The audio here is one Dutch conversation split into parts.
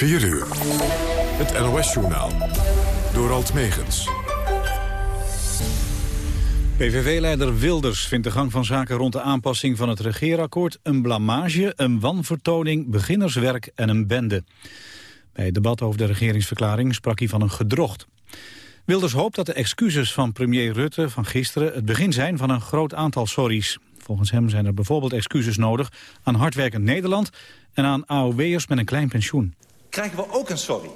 4 uur. Het NOS-journaal. Door Alt Megens. PVV-leider Wilders vindt de gang van zaken rond de aanpassing van het regeerakkoord een blamage, een wanvertoning, beginnerswerk en een bende. Bij het debat over de regeringsverklaring sprak hij van een gedrocht. Wilders hoopt dat de excuses van premier Rutte van gisteren het begin zijn van een groot aantal sorries. Volgens hem zijn er bijvoorbeeld excuses nodig aan hardwerkend Nederland en aan AOW'ers met een klein pensioen. Krijgen we ook een sorry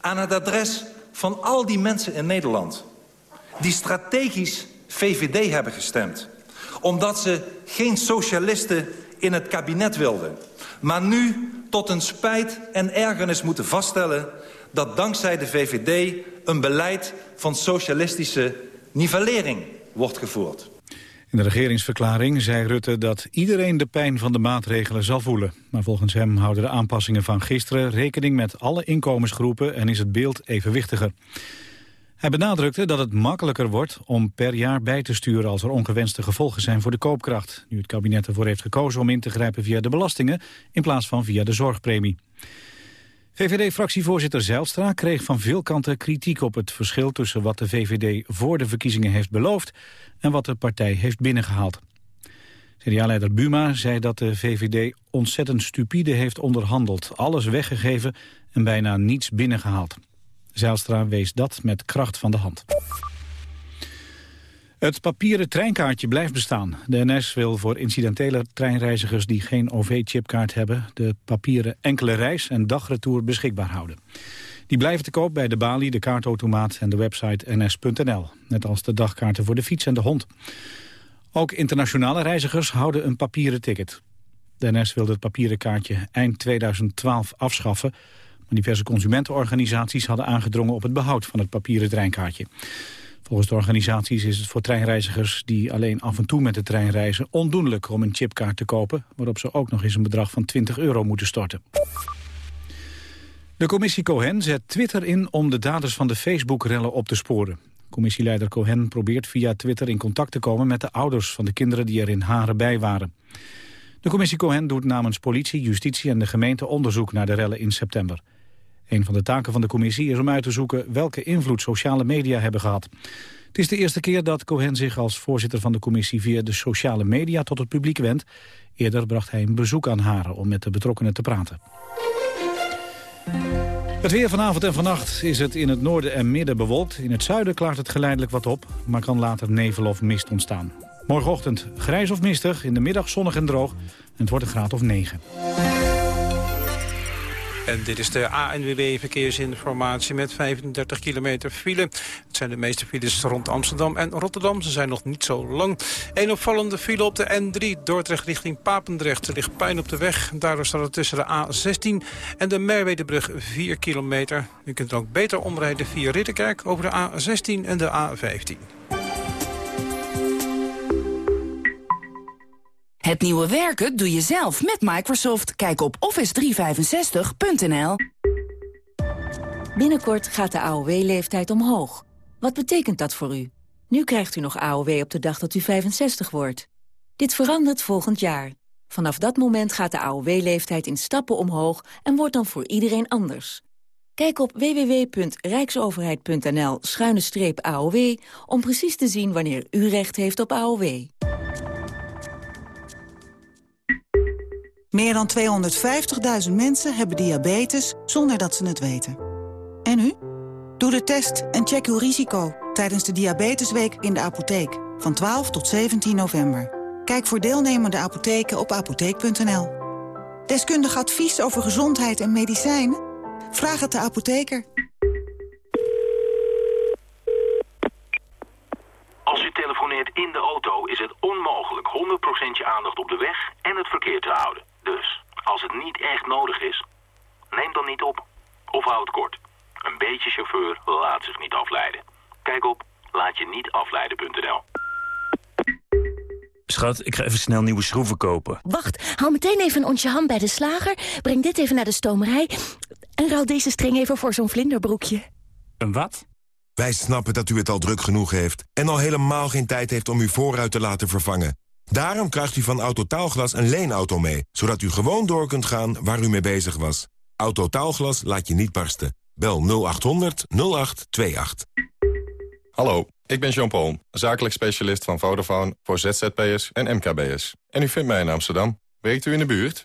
aan het adres van al die mensen in Nederland die strategisch VVD hebben gestemd. Omdat ze geen socialisten in het kabinet wilden. Maar nu tot een spijt en ergernis moeten vaststellen... dat dankzij de VVD een beleid van socialistische nivellering wordt gevoerd. In de regeringsverklaring zei Rutte dat iedereen de pijn van de maatregelen zal voelen. Maar volgens hem houden de aanpassingen van gisteren rekening met alle inkomensgroepen en is het beeld evenwichtiger. Hij benadrukte dat het makkelijker wordt om per jaar bij te sturen als er ongewenste gevolgen zijn voor de koopkracht. Nu het kabinet ervoor heeft gekozen om in te grijpen via de belastingen in plaats van via de zorgpremie. VVD-fractievoorzitter Zijlstra kreeg van veel kanten kritiek op het verschil tussen wat de VVD voor de verkiezingen heeft beloofd en wat de partij heeft binnengehaald. CDA-leider Buma zei dat de VVD ontzettend stupide heeft onderhandeld, alles weggegeven en bijna niets binnengehaald. Zijlstra wees dat met kracht van de hand. Het papieren treinkaartje blijft bestaan. De NS wil voor incidentele treinreizigers die geen OV-chipkaart hebben... de papieren enkele reis- en dagretour beschikbaar houden. Die blijven te koop bij de balie, de kaartautomaat en de website ns.nl. Net als de dagkaarten voor de fiets en de hond. Ook internationale reizigers houden een papieren ticket. De NS wilde het papieren kaartje eind 2012 afschaffen... maar diverse consumentenorganisaties hadden aangedrongen op het behoud van het papieren treinkaartje. Volgens de organisaties is het voor treinreizigers die alleen af en toe met de trein reizen ondoenlijk om een chipkaart te kopen, waarop ze ook nog eens een bedrag van 20 euro moeten storten. De commissie Cohen zet Twitter in om de daders van de Facebook-rellen op te sporen. Commissieleider Cohen probeert via Twitter in contact te komen met de ouders van de kinderen die er in Haren bij waren. De commissie Cohen doet namens politie, justitie en de gemeente onderzoek naar de rellen in september. Een van de taken van de commissie is om uit te zoeken welke invloed sociale media hebben gehad. Het is de eerste keer dat Cohen zich als voorzitter van de commissie via de sociale media tot het publiek wendt. Eerder bracht hij een bezoek aan Haren om met de betrokkenen te praten. Het weer vanavond en vannacht is het in het noorden en midden bewolkt. In het zuiden klaart het geleidelijk wat op, maar kan later nevel of mist ontstaan. Morgenochtend grijs of mistig, in de middag zonnig en droog. En het wordt een graad of 9. En dit is de ANWB Verkeersinformatie met 35 kilometer file. Het zijn de meeste files rond Amsterdam en Rotterdam. Ze zijn nog niet zo lang. Een opvallende file op de N3 Dordrecht richting Papendrecht. Er ligt pijn op de weg. Daardoor staat het tussen de A16 en de Merwedebrug 4 kilometer. U kunt ook beter omrijden via Ridderkerk over de A16 en de A15. Het nieuwe werken doe je zelf met Microsoft. Kijk op office365.nl. Binnenkort gaat de AOW-leeftijd omhoog. Wat betekent dat voor u? Nu krijgt u nog AOW op de dag dat u 65 wordt. Dit verandert volgend jaar. Vanaf dat moment gaat de AOW-leeftijd in stappen omhoog... en wordt dan voor iedereen anders. Kijk op www.rijksoverheid.nl-aow... om precies te zien wanneer u recht heeft op AOW. Meer dan 250.000 mensen hebben diabetes zonder dat ze het weten. En u? Doe de test en check uw risico tijdens de Diabetesweek in de apotheek van 12 tot 17 november. Kijk voor deelnemende apotheken op apotheek.nl. Deskundig advies over gezondheid en medicijnen? Vraag het de apotheker. Als u telefoneert in de auto is het onmogelijk 100% je aandacht op de weg en het verkeer te houden. Dus, als het niet echt nodig is, neem dan niet op. Of houd kort. Een beetje chauffeur laat zich niet afleiden. Kijk op laatje-niet-afleiden.nl. Schat, ik ga even snel nieuwe schroeven kopen. Wacht, haal meteen even een onsje ham bij de slager. Breng dit even naar de stomerij. En ruil deze string even voor zo'n vlinderbroekje. Een wat? Wij snappen dat u het al druk genoeg heeft... en al helemaal geen tijd heeft om uw voorruit te laten vervangen. Daarom krijgt u van Autotaalglas een leenauto mee... zodat u gewoon door kunt gaan waar u mee bezig was. Autotaalglas laat je niet barsten. Bel 0800 0828. Hallo, ik ben Jean-Paul, zakelijk specialist van Vodafone voor ZZP'ers en MKB'ers. En u vindt mij in Amsterdam. Werkt u in de buurt?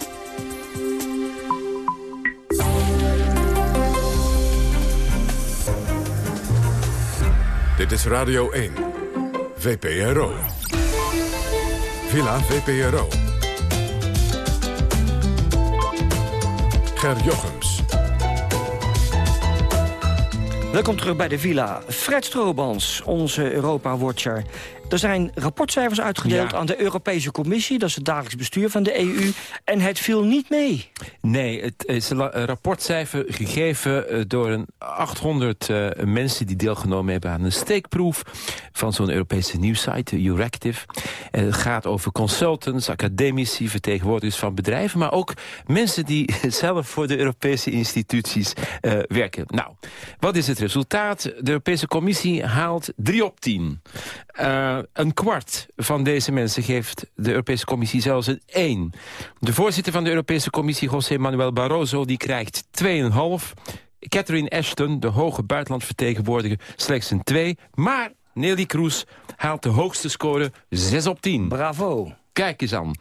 Dit is Radio 1. VPRO. Villa VPRO. Ger Jochems. Welkom terug bij de Villa. Fred Stroobans, onze Europa-watcher. Er zijn rapportcijfers uitgedeeld aan de Europese Commissie. Dat is het dagelijks bestuur van de EU. En het viel niet mee. Nee, het is een rapportcijfer gegeven eh, door een 800 uh, mensen... die deelgenomen hebben aan een steekproef van zo'n Europese nieuwsite, Euractiv. En het gaat over consultants, academici, vertegenwoordigers van bedrijven... maar ook mensen die zelf voor de Europese instituties uh, werken. Nou, wat is het resultaat? De Europese Commissie haalt 3 op 10. Uh, een kwart van deze mensen geeft de Europese Commissie zelfs een 1. De voorzitter van de Europese Commissie, José Manuel Barroso, die krijgt 2,5. Catherine Ashton, de hoge buitenlandvertegenwoordiger, slechts een 2. Maar Nelly Kroes haalt de hoogste score 6 op 10. Bravo. Kijk eens aan.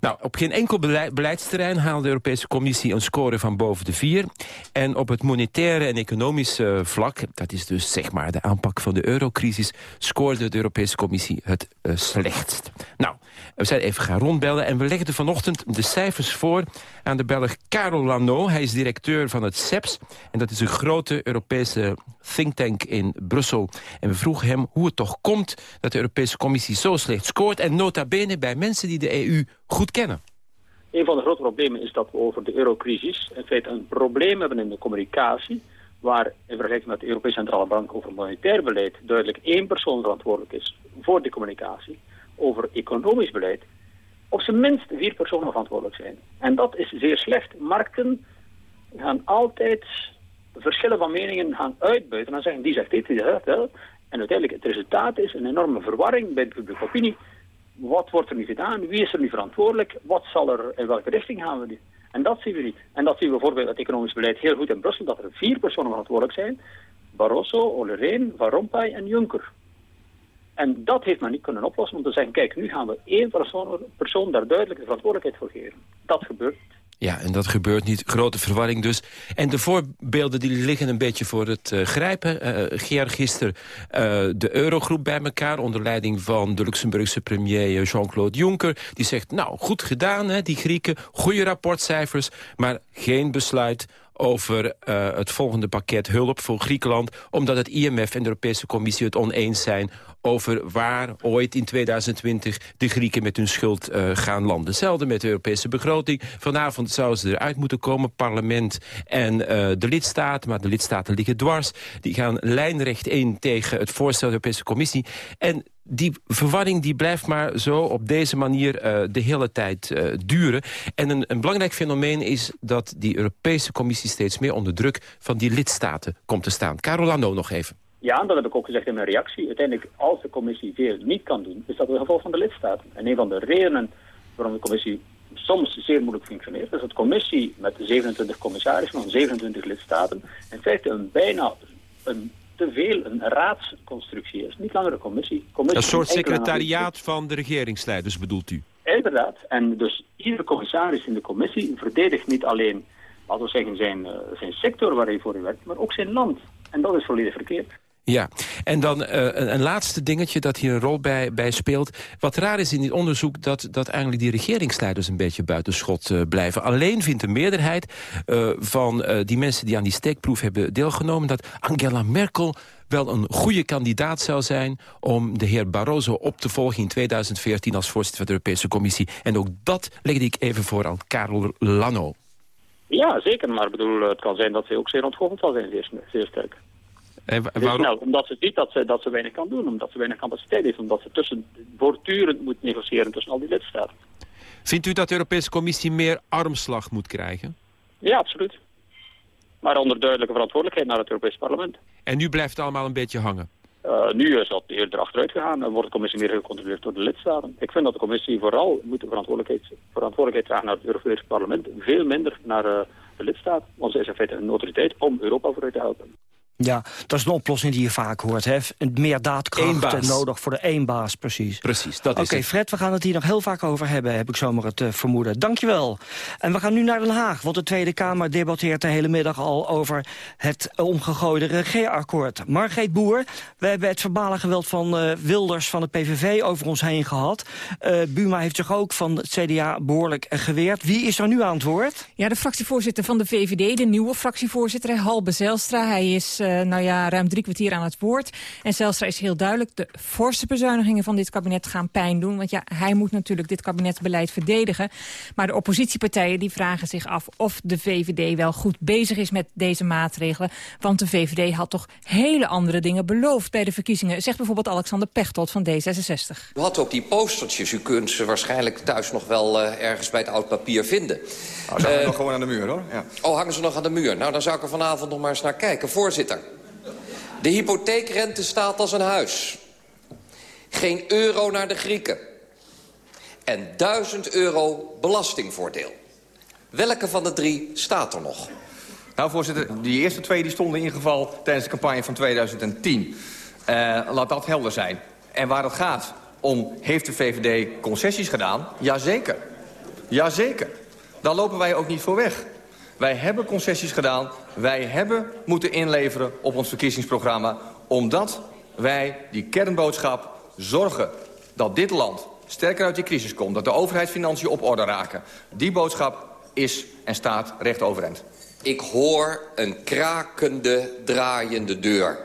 Nou, op geen enkel beleidsterrein haalde de Europese Commissie een score van boven de vier. En op het monetaire en economische vlak, dat is dus zeg maar de aanpak van de eurocrisis, scoorde de Europese Commissie het uh, slechtst. Nou, we zijn even gaan rondbellen en we legden vanochtend de cijfers voor aan de Belg Karel Lano. Hij is directeur van het CEPS en dat is een grote Europese think tank in Brussel. En we vroegen hem hoe het toch komt dat de Europese Commissie zo slecht scoort en nota bene bij mensen die de EU goed kennen. Een van de grote problemen is dat we over de eurocrisis in feite een probleem hebben in de communicatie, waar in vergelijking met de Europese Centrale Bank over monetair beleid duidelijk één persoon verantwoordelijk is voor de communicatie. Over economisch beleid op zijn minst vier personen verantwoordelijk zijn. En dat is zeer slecht. Markten gaan altijd verschillen van meningen gaan uitbuiten. Dan zeggen die zegt dit, die zegt dat. En uiteindelijk het resultaat is een enorme verwarring bij de publieke opinie wat wordt er nu gedaan? Wie is er nu verantwoordelijk? Wat zal er, in welke richting gaan we nu? En dat zien we niet. En dat zien we bijvoorbeeld het economisch beleid heel goed in Brussel, dat er vier personen verantwoordelijk zijn. Barroso, Olly Rehn, Van Rompuy en Juncker. En dat heeft men niet kunnen oplossen om te zeggen, kijk, nu gaan we één persoon, persoon daar duidelijk de verantwoordelijkheid voor geven. Dat gebeurt ja, en dat gebeurt niet. Grote verwarring dus. En de voorbeelden die liggen een beetje voor het uh, grijpen. Uh, Geer gisteren uh, de Eurogroep bij elkaar... onder leiding van de Luxemburgse premier Jean-Claude Juncker. Die zegt, nou, goed gedaan, hè, die Grieken. Goede rapportcijfers, maar geen besluit over uh, het volgende pakket hulp voor Griekenland... omdat het IMF en de Europese Commissie het oneens zijn... over waar ooit in 2020 de Grieken met hun schuld uh, gaan landen. Hetzelfde met de Europese begroting. Vanavond zouden ze eruit moeten komen, parlement en uh, de lidstaten... maar de lidstaten liggen dwars. Die gaan lijnrecht in tegen het voorstel van de Europese Commissie. En die verwarring die blijft maar zo op deze manier uh, de hele tijd uh, duren. En een, een, belangrijk fenomeen is dat die Europese Commissie steeds meer onder druk van die lidstaten komt te staan. Carolano nog even. Ja, dat heb ik ook gezegd in mijn reactie. Uiteindelijk, als de commissie veel niet kan doen, is dat een gevolg van de lidstaten. En een van de redenen waarom de commissie soms zeer moeilijk functioneert, is dat de commissie met 27 commissarissen van 27 lidstaten in feite een bijna een te veel een raadsconstructie is. Niet langer een commissie. commissie een soort secretariaat van de regeringsleiders bedoelt u? Inderdaad. En dus iedere commissaris in de commissie verdedigt niet alleen, laten we zeggen, zijn, uh, zijn sector waar hij voor werkt, maar ook zijn land. En dat is volledig verkeerd. Ja, en dan uh, een, een, laatste dingetje dat hier een rol bij, bij speelt. Wat raar is in dit onderzoek dat, dat eigenlijk die regeringsleiders een beetje buitenschot uh, blijven. Alleen vindt de meerderheid uh, van die mensen die aan die steekproef hebben deelgenomen... dat Angela Merkel wel een goede kandidaat zou zijn... om de heer Barroso op te volgen in 2014 als voorzitter van de Europese Commissie. En ook dat legde ik even voor aan Karel Lano. Ja, zeker. Maar bedoel, het kan zijn dat zij ook zeer ontgoocheld zal zijn, zeer, zeer sterk. En, waarom? Snel, omdat ze ziet dat ze, dat ze weinig kan doen, omdat ze weinig capaciteit heeft, omdat ze tussen, voortdurend moet negociëren tussen al die lidstaten. Vindt u dat de Europese Commissie meer armslag moet krijgen? Ja, absoluut. Maar onder duidelijke verantwoordelijkheid naar het Europees Parlement. En nu blijft het allemaal een beetje hangen? Uh, nu is dat eerder achteruit gegaan en wordt de commissie meer gecontroleerd door de lidstaten. Ik vind dat de commissie vooral moet de verantwoordelijkheid, verantwoordelijkheid dragen naar het Europese parlement, veel minder naar uh, de lidstaat. Want ze is in feite een autoriteit om Europa vooruit te helpen. Ja, dat is een oplossing die je vaak hoort. Hè? Meer daadkracht nodig voor de één baas, precies. Precies, dat is Oké, Fred, we gaan het hier nog heel vaak over hebben, heb ik zomaar het uh, vermoeden. Dankjewel. En we gaan nu naar Den Haag, want de Tweede Kamer debatteert de hele middag al over het omgegooide regeerakkoord. Margreet Boer, we hebben het verbale geweld van uh, Wilders van het PVV over ons heen gehad. Uh, Buma heeft zich ook van het CDA behoorlijk geweerd. Wie is er nu aan het woord? Ja, de fractievoorzitter van de VVD, de nieuwe fractievoorzitter, Halbe Zelstra. Hij is uh, nou ja, ruim drie kwartier aan het woord. En Zelstra is heel duidelijk, de forse bezuinigingen van dit kabinet gaan pijn doen. Want ja, hij moet natuurlijk dit kabinetsbeleid verdedigen. Maar de oppositiepartijen die vragen zich af of de VVD wel goed bezig is met deze maatregelen. Want de VVD had toch hele andere dingen beloofd bij de verkiezingen. Zegt bijvoorbeeld Alexander Pechtold van D66. U had ook die postertjes. U kunt ze waarschijnlijk thuis nog wel uh, ergens bij het oud papier vinden. Oh, ze hangen uh, nog gewoon aan de muur, hoor. Ja. Oh, hangen ze nog aan de muur? Nou, dan zou ik er vanavond nog maar eens naar kijken. Voorzitter, de hypotheekrente staat als een huis. Geen euro naar de Grieken. En 1000 euro belastingvoordeel. Welke van de drie staat er nog? Nou, voorzitter, die eerste twee die stonden in geval tijdens de campagne van 2010. Uh, laat dat helder zijn. En waar het gaat om, heeft de VVD concessies gedaan? Jazeker. Jazeker. Daar lopen wij ook niet voor weg. Wij hebben concessies gedaan. Wij hebben moeten inleveren op ons verkiezingsprogramma... omdat wij die kernboodschap zorgen dat dit land sterker uit die crisis komt... dat de overheidsfinanciën op orde raken. Die boodschap is en staat recht overeind. Ik hoor een krakende, draaiende deur.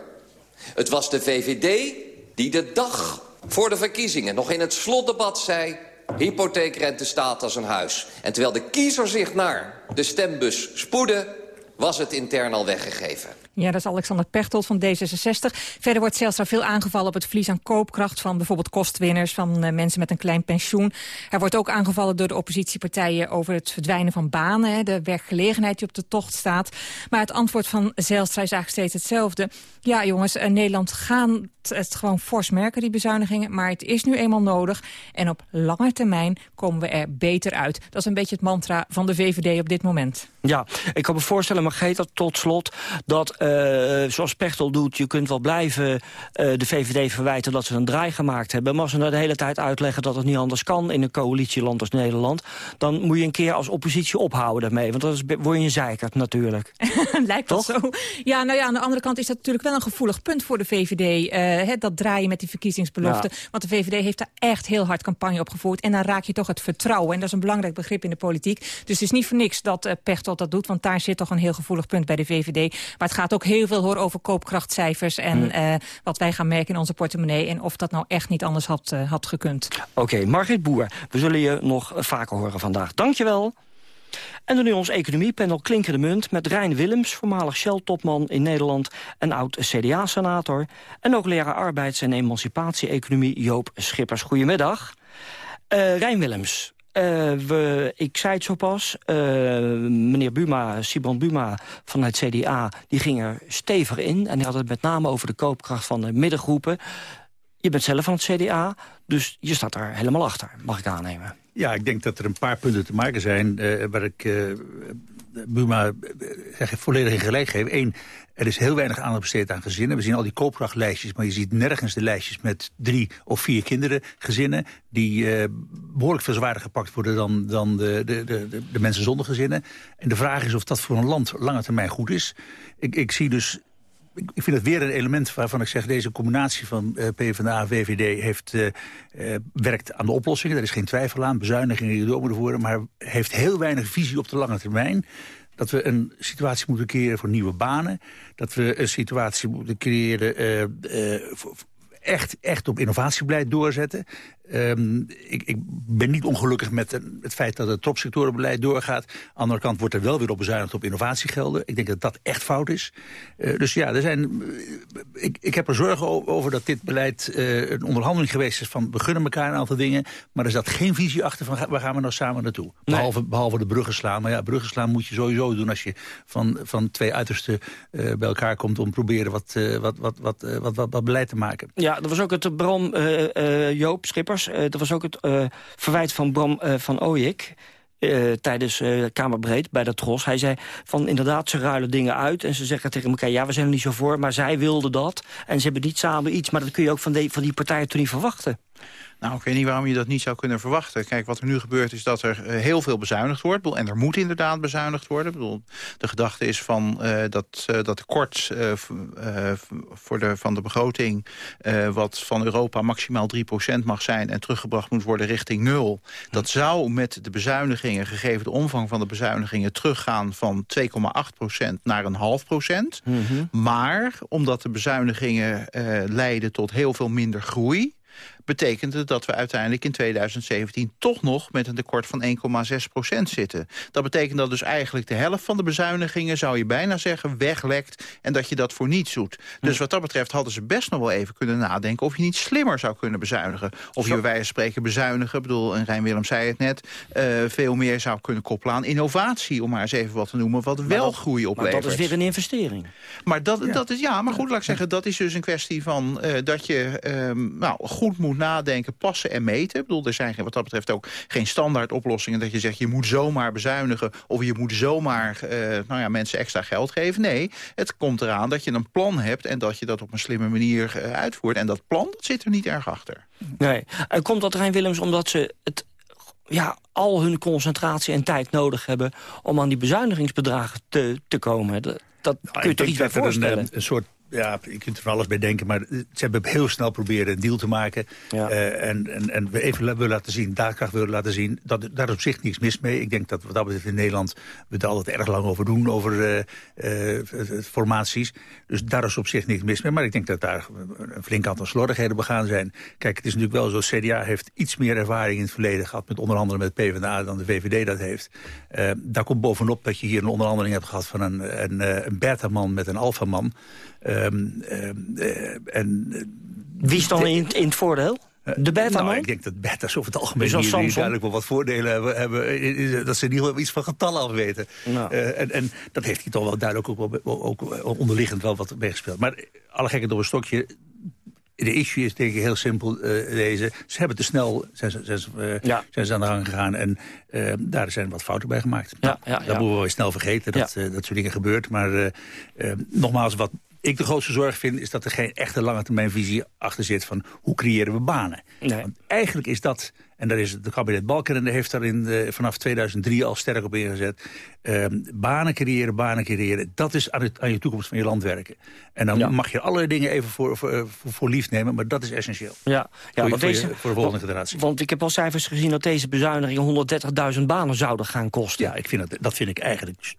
Het was de VVD die de dag voor de verkiezingen nog in het slotdebat zei... Hypotheekrente staat als een huis. En terwijl de kiezer zich naar de stembus spoedde... was het intern al weggegeven. Ja, dat is Alexander Pechtold van D66. Verder wordt Zelstra veel aangevallen op het verlies aan koopkracht... van bijvoorbeeld kostwinners, van uh, mensen met een klein pensioen. Hij wordt ook aangevallen door de oppositiepartijen... over het verdwijnen van banen, de werkgelegenheid die op de tocht staat. Maar het antwoord van Zelstra is eigenlijk steeds hetzelfde. Ja, jongens, uh, Nederland gaat het gewoon fors merken, die bezuinigingen. Maar het is nu eenmaal nodig. En op lange termijn komen we er beter uit. Dat is een beetje het mantra van de VVD op dit moment. Ja, ik kan me voorstellen, Margreet, tot slot... dat zoals Pechtel doet, je kunt wel blijven uh, de VVD verwijten... dat ze een draai gemaakt hebben. Maar als ze nou de hele tijd uitleggen dat het niet anders kan... in een coalitieland als Nederland... dan moet je een keer als oppositie ophouden daarmee. Want dan word je een zeikert natuurlijk. Lijkt wel zo. Ja, nou ja, aan de andere kant is dat natuurlijk wel een gevoelig punt voor de VVD. Uh, dat draaien met die verkiezingsbeloften. Ja. Want de VVD heeft daar echt heel hard campagne op gevoerd. En dan raak je toch het vertrouwen. En dat is een belangrijk begrip in de politiek. Dus het is niet voor niks dat uh, Pechtold dat doet. Want daar zit toch een heel gevoelig punt bij de VVD. Maar het gaat ook heel veel hoor, over koopkrachtcijfers... en hmm. uh, wat wij gaan merken in onze portemonnee... en of dat nou echt niet anders had, uh, had gekund. Oké, okay, Margriet Boer, we zullen je nog vaker horen vandaag. Dankjewel. En dan nu ons economiepanel Klinkende Munt... met Rijn Willems, voormalig Shell-topman in Nederland... en oud-CDA-senator. En ook leraar arbeids- en emancipatie-economie Joop Schippers. Goedemiddag. Uh, Rijn Willems, uh, we, ik zei het zo pas, uh, meneer Buma, Simon Buma van het CDA... die ging er stevig in en hij had het met name over de koopkracht van de middengroepen. Je bent zelf van het CDA, dus je staat daar helemaal achter, mag ik aannemen. Ja, ik denk dat er een paar punten te maken zijn... Uh, waar ik Buma zeg, volledig in gelijk geef. Eén, er is heel weinig aandacht besteed aan gezinnen. We zien al die koopkrachtlijstjes, maar je ziet nergens de lijstjes met drie of vier kinderen, gezinnen, die uh, behoorlijk veel zwaarder gepakt worden dan, dan de, de, de, de, mensen zonder gezinnen. En de vraag is of dat voor een land lange termijn goed is. Ik, ik zie dus ik vind het weer een element waarvan ik zeg... deze combinatie van uh, PvdA VVD heeft, uh, uh, werkt aan de oplossingen. Daar is geen twijfel aan. Bezuinigingen moeten worden. Maar heeft heel weinig visie op de lange termijn dat we een situatie moeten creëren voor nieuwe banen. Dat we een situatie moeten creëren... Echt, echt op innovatiebeleid doorzetten. Ehm, ik, ik, ben niet ongelukkig met het feit dat het topsectorenbeleid doorgaat. Aan de andere kant wordt er wel weer op bezuinigd op innovatiegelden. Ik denk dat dat echt fout is. Uh, dus ja, er zijn, uh, ik, ik heb er zorgen over dat dit beleid uh, een onderhandeling geweest is... van we gunnen elkaar een aantal dingen... maar er zat geen visie achter van waar gaan we nou samen naartoe. Behalve, nee. behalve de bruggen slaan. Maar ja, bruggen slaan moet je sowieso doen... als je van, van twee uitersten bij elkaar komt om proberen wat, wat, wat, wat, wat, wat, wat, beleid te maken. Ja, dat was ook het Bram Joop Schipper uh, dat was ook het uh, verwijt van Bram uh, van Ooyik... tijdens Kamerbreed bij de Tros. Hij zei van inderdaad, ze ruilen dingen uit... en ze zeggen tegen elkaar, ja, we zijn er niet zo voor... maar zij wilden dat en ze hebben niet samen iets. Maar dat kun je ook van, de, van die partijen toen niet verwachten. Nou, ik weet niet waarom je dat niet zou kunnen verwachten. Kijk, wat er nu gebeurt is dat er uh, heel veel bezuinigd wordt. En er moet inderdaad bezuinigd worden. Ik bedoel, de gedachte is van, uh, dat, uh, dat tekort voor de, van de begroting... wat van Europa maximaal 3% mag zijn... en teruggebracht moet worden richting nul. Dat zou met de bezuinigingen, gegeven de omvang van de bezuinigingen... teruggaan van 2,8% naar een half procent. Mm -hmm. Maar omdat de bezuinigingen leiden tot heel veel minder groei betekent het dat we uiteindelijk in 2017 toch nog met een tekort van 1,6 procent zitten. Dat betekent dat dus eigenlijk de helft van de bezuinigingen, zou je bijna zeggen, weglekt en dat je dat voor niets doet. Dus wat dat betreft hadden ze best nog wel even kunnen nadenken of je niet slimmer zou kunnen bezuinigen. Of je bij wijze van spreken bezuinigen, ik bedoel, en Rijn Willem zei het net, uh, veel meer zou kunnen koppelen aan innovatie, om maar eens even wat te noemen, wat wel dat, groei oplevert. Maar dat is weer een investering. Maar dat, ja. dat is, ja, maar goed, laat ik zeggen, dat is dus een kwestie van uh, dat je um, nou, goed moet nadenken, passen en meten. Ik bedoel, er zijn wat dat betreft ook geen standaard oplossingen... dat je zegt, je moet zomaar bezuinigen... of je moet zomaar uh, nou ja, mensen extra geld geven. Nee, het komt eraan dat je een plan hebt... en dat je dat op een slimme manier uh, uitvoert. En dat plan, dat zit er niet erg achter. Nee, en komt dat Rijn Willems omdat ze het ja, al hun concentratie en tijd nodig hebben... om aan die bezuinigingsbedragen te, te komen. Dat, dat nou, kun je toch iets bij voorstellen? Een, een soort ja, je kunt er van alles bij denken, maar ze hebben heel snel proberen een deal te maken. Ja. Uh, en, en, en we even willen laten zien, daadkracht willen laten zien. Dat, daar is op zich niks mis mee. Ik denk dat wat dat betreft in Nederland we er altijd erg lang over doen, over uh, uh, formaties. Dus daar is op zich niks mis mee. Maar ik denk dat daar een flink aantal slordigheden begaan zijn. Kijk, het is natuurlijk wel zo, CDA heeft iets meer ervaring in het verleden gehad... met onder andere met PvdA dan de VVD dat heeft. daar komt bovenop dat je hier een onderhandeling hebt gehad van een, een, een beta-man met een alfa-man. Um, uh, en, Wie is dan in, in het voordeel? De beta nou, ik denk dat beta's over het algemeen dus hier, duidelijk wel wat voordelen hebben. hebben dat ze in ieder geval iets van getallen afweten. Nou. Uh, en, en dat heeft hij toch wel duidelijk ook, ook onderliggend wel wat meegespeeld. Maar alle gekken door een stokje de issue is denk ik heel simpel uh, deze. Ze hebben te snel zijn, zijn, uh, ja. zijn ze aan de gang gegaan. En uh, daar zijn wat fouten bij gemaakt. Ja, ja, dat moeten we wel snel vergeten. Dat, dat soort dingen gebeurt. Maar nogmaals, wat ik de grootste zorg vind... is dat er geen echte lange termijn visie achter zit... van hoe creëren we banen. Nee. Want eigenlijk is dat... en daar is het kabinet Balkenende heeft daar in de, vanaf 2003 al sterk op ingezet... Uh, banen creëren, banen creëren. Dat is aan, het, aan je toekomst van je land werken. En dan ja. mag je allerlei dingen even voor, voor, voor, lief nemen... maar dat is essentieel. Ja, ja voor, want deze, je, voor de volgende generatie. Want ik heb al cijfers gezien dat deze bezuinigingen 130.000 banen zouden gaan kosten. Ja, ik vind dat, dat vind ik eigenlijk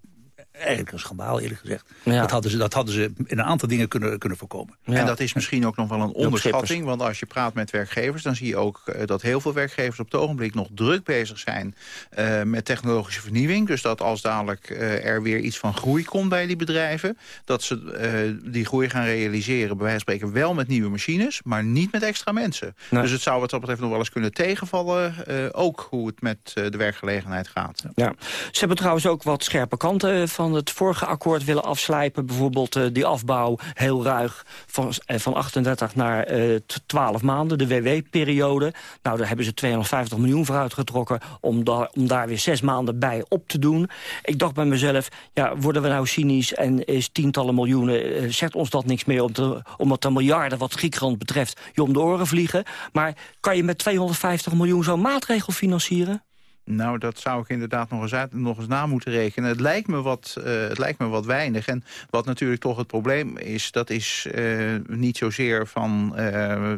eigenlijk een schandaal, eerlijk gezegd. Ja. Dat, hadden ze, dat hadden ze in een aantal dingen kunnen, kunnen voorkomen. Ja. En dat is misschien ook nog wel een onderschatting. Want als je praat met werkgevers... dan zie je ook uh, dat heel veel werkgevers op het ogenblik... nog druk bezig zijn uh, met technologische vernieuwing. Dus dat als dadelijk uh, er weer iets van groei komt bij die bedrijven... dat ze die groei gaan realiseren, bij wijze van spreken... wel met nieuwe machines, maar niet met extra mensen. Nee. Dus het zou wat dat betreft nog wel eens kunnen tegenvallen... ook hoe het met de werkgelegenheid gaat. Ja. Ze hebben trouwens ook wat scherpe kanten van van het vorige akkoord willen afslijpen. Bijvoorbeeld uh, die afbouw heel ruig van, uh, van 38 naar uh, eh, 12 maanden, de WW-periode. Nou, daar hebben ze 250 miljoen voor uitgetrokken om, da om daar weer zes maanden bij op te doen. Ik dacht bij mezelf, ja, worden we nou cynisch en is tientallen miljoenen, zegt ons dat niks meer, om te, omdat de miljarden wat Griekenland betreft je om de oren vliegen. Maar kan je met 250 miljoen zo'n maatregel financieren? Nou, dat zou ik inderdaad nog eens, uit, nog eens na moeten rekenen. Het lijkt, me wat, uh, het lijkt me wat weinig. En wat natuurlijk toch het probleem is... dat is uh, niet zozeer van uh,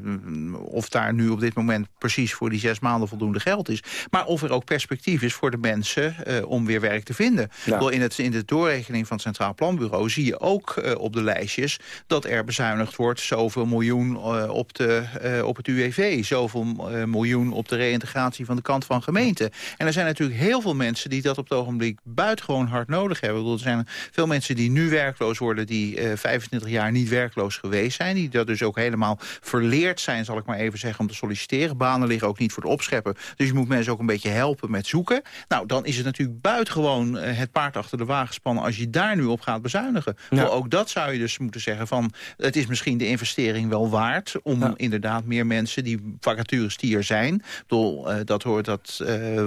of daar nu op dit moment... precies voor die zes maanden voldoende geld is. Maar of er ook perspectief is voor de mensen om weer werk te vinden. Ja. In, het, in de doorrekening van het Centraal Planbureau zie je ook op de lijstjes... dat er bezuinigd wordt zoveel miljoen op, de, op het UWV... zoveel miljoen op de reïntegratie van de kant van gemeenten... En er zijn natuurlijk heel veel mensen die dat op het ogenblik buitengewoon hard nodig hebben. Bedoel, er zijn veel mensen die nu werkloos worden die uh, eh, 25 jaar niet werkloos geweest zijn. Die dat dus ook helemaal verleerd zijn, zal ik maar even zeggen, om te solliciteren. Banen liggen ook niet voor het opscheppen. Dus je moet mensen ook een beetje helpen met zoeken. Nou, dan is het natuurlijk buitengewoon uh, het paard achter de wagen spannen als je daar nu op gaat bezuinigen. Ja. ook dat zou je dus moeten zeggen van, het is misschien de investering wel waard om ja. inderdaad meer mensen die vacatures die er zijn. Ik bedoel, uh, dat hoort dat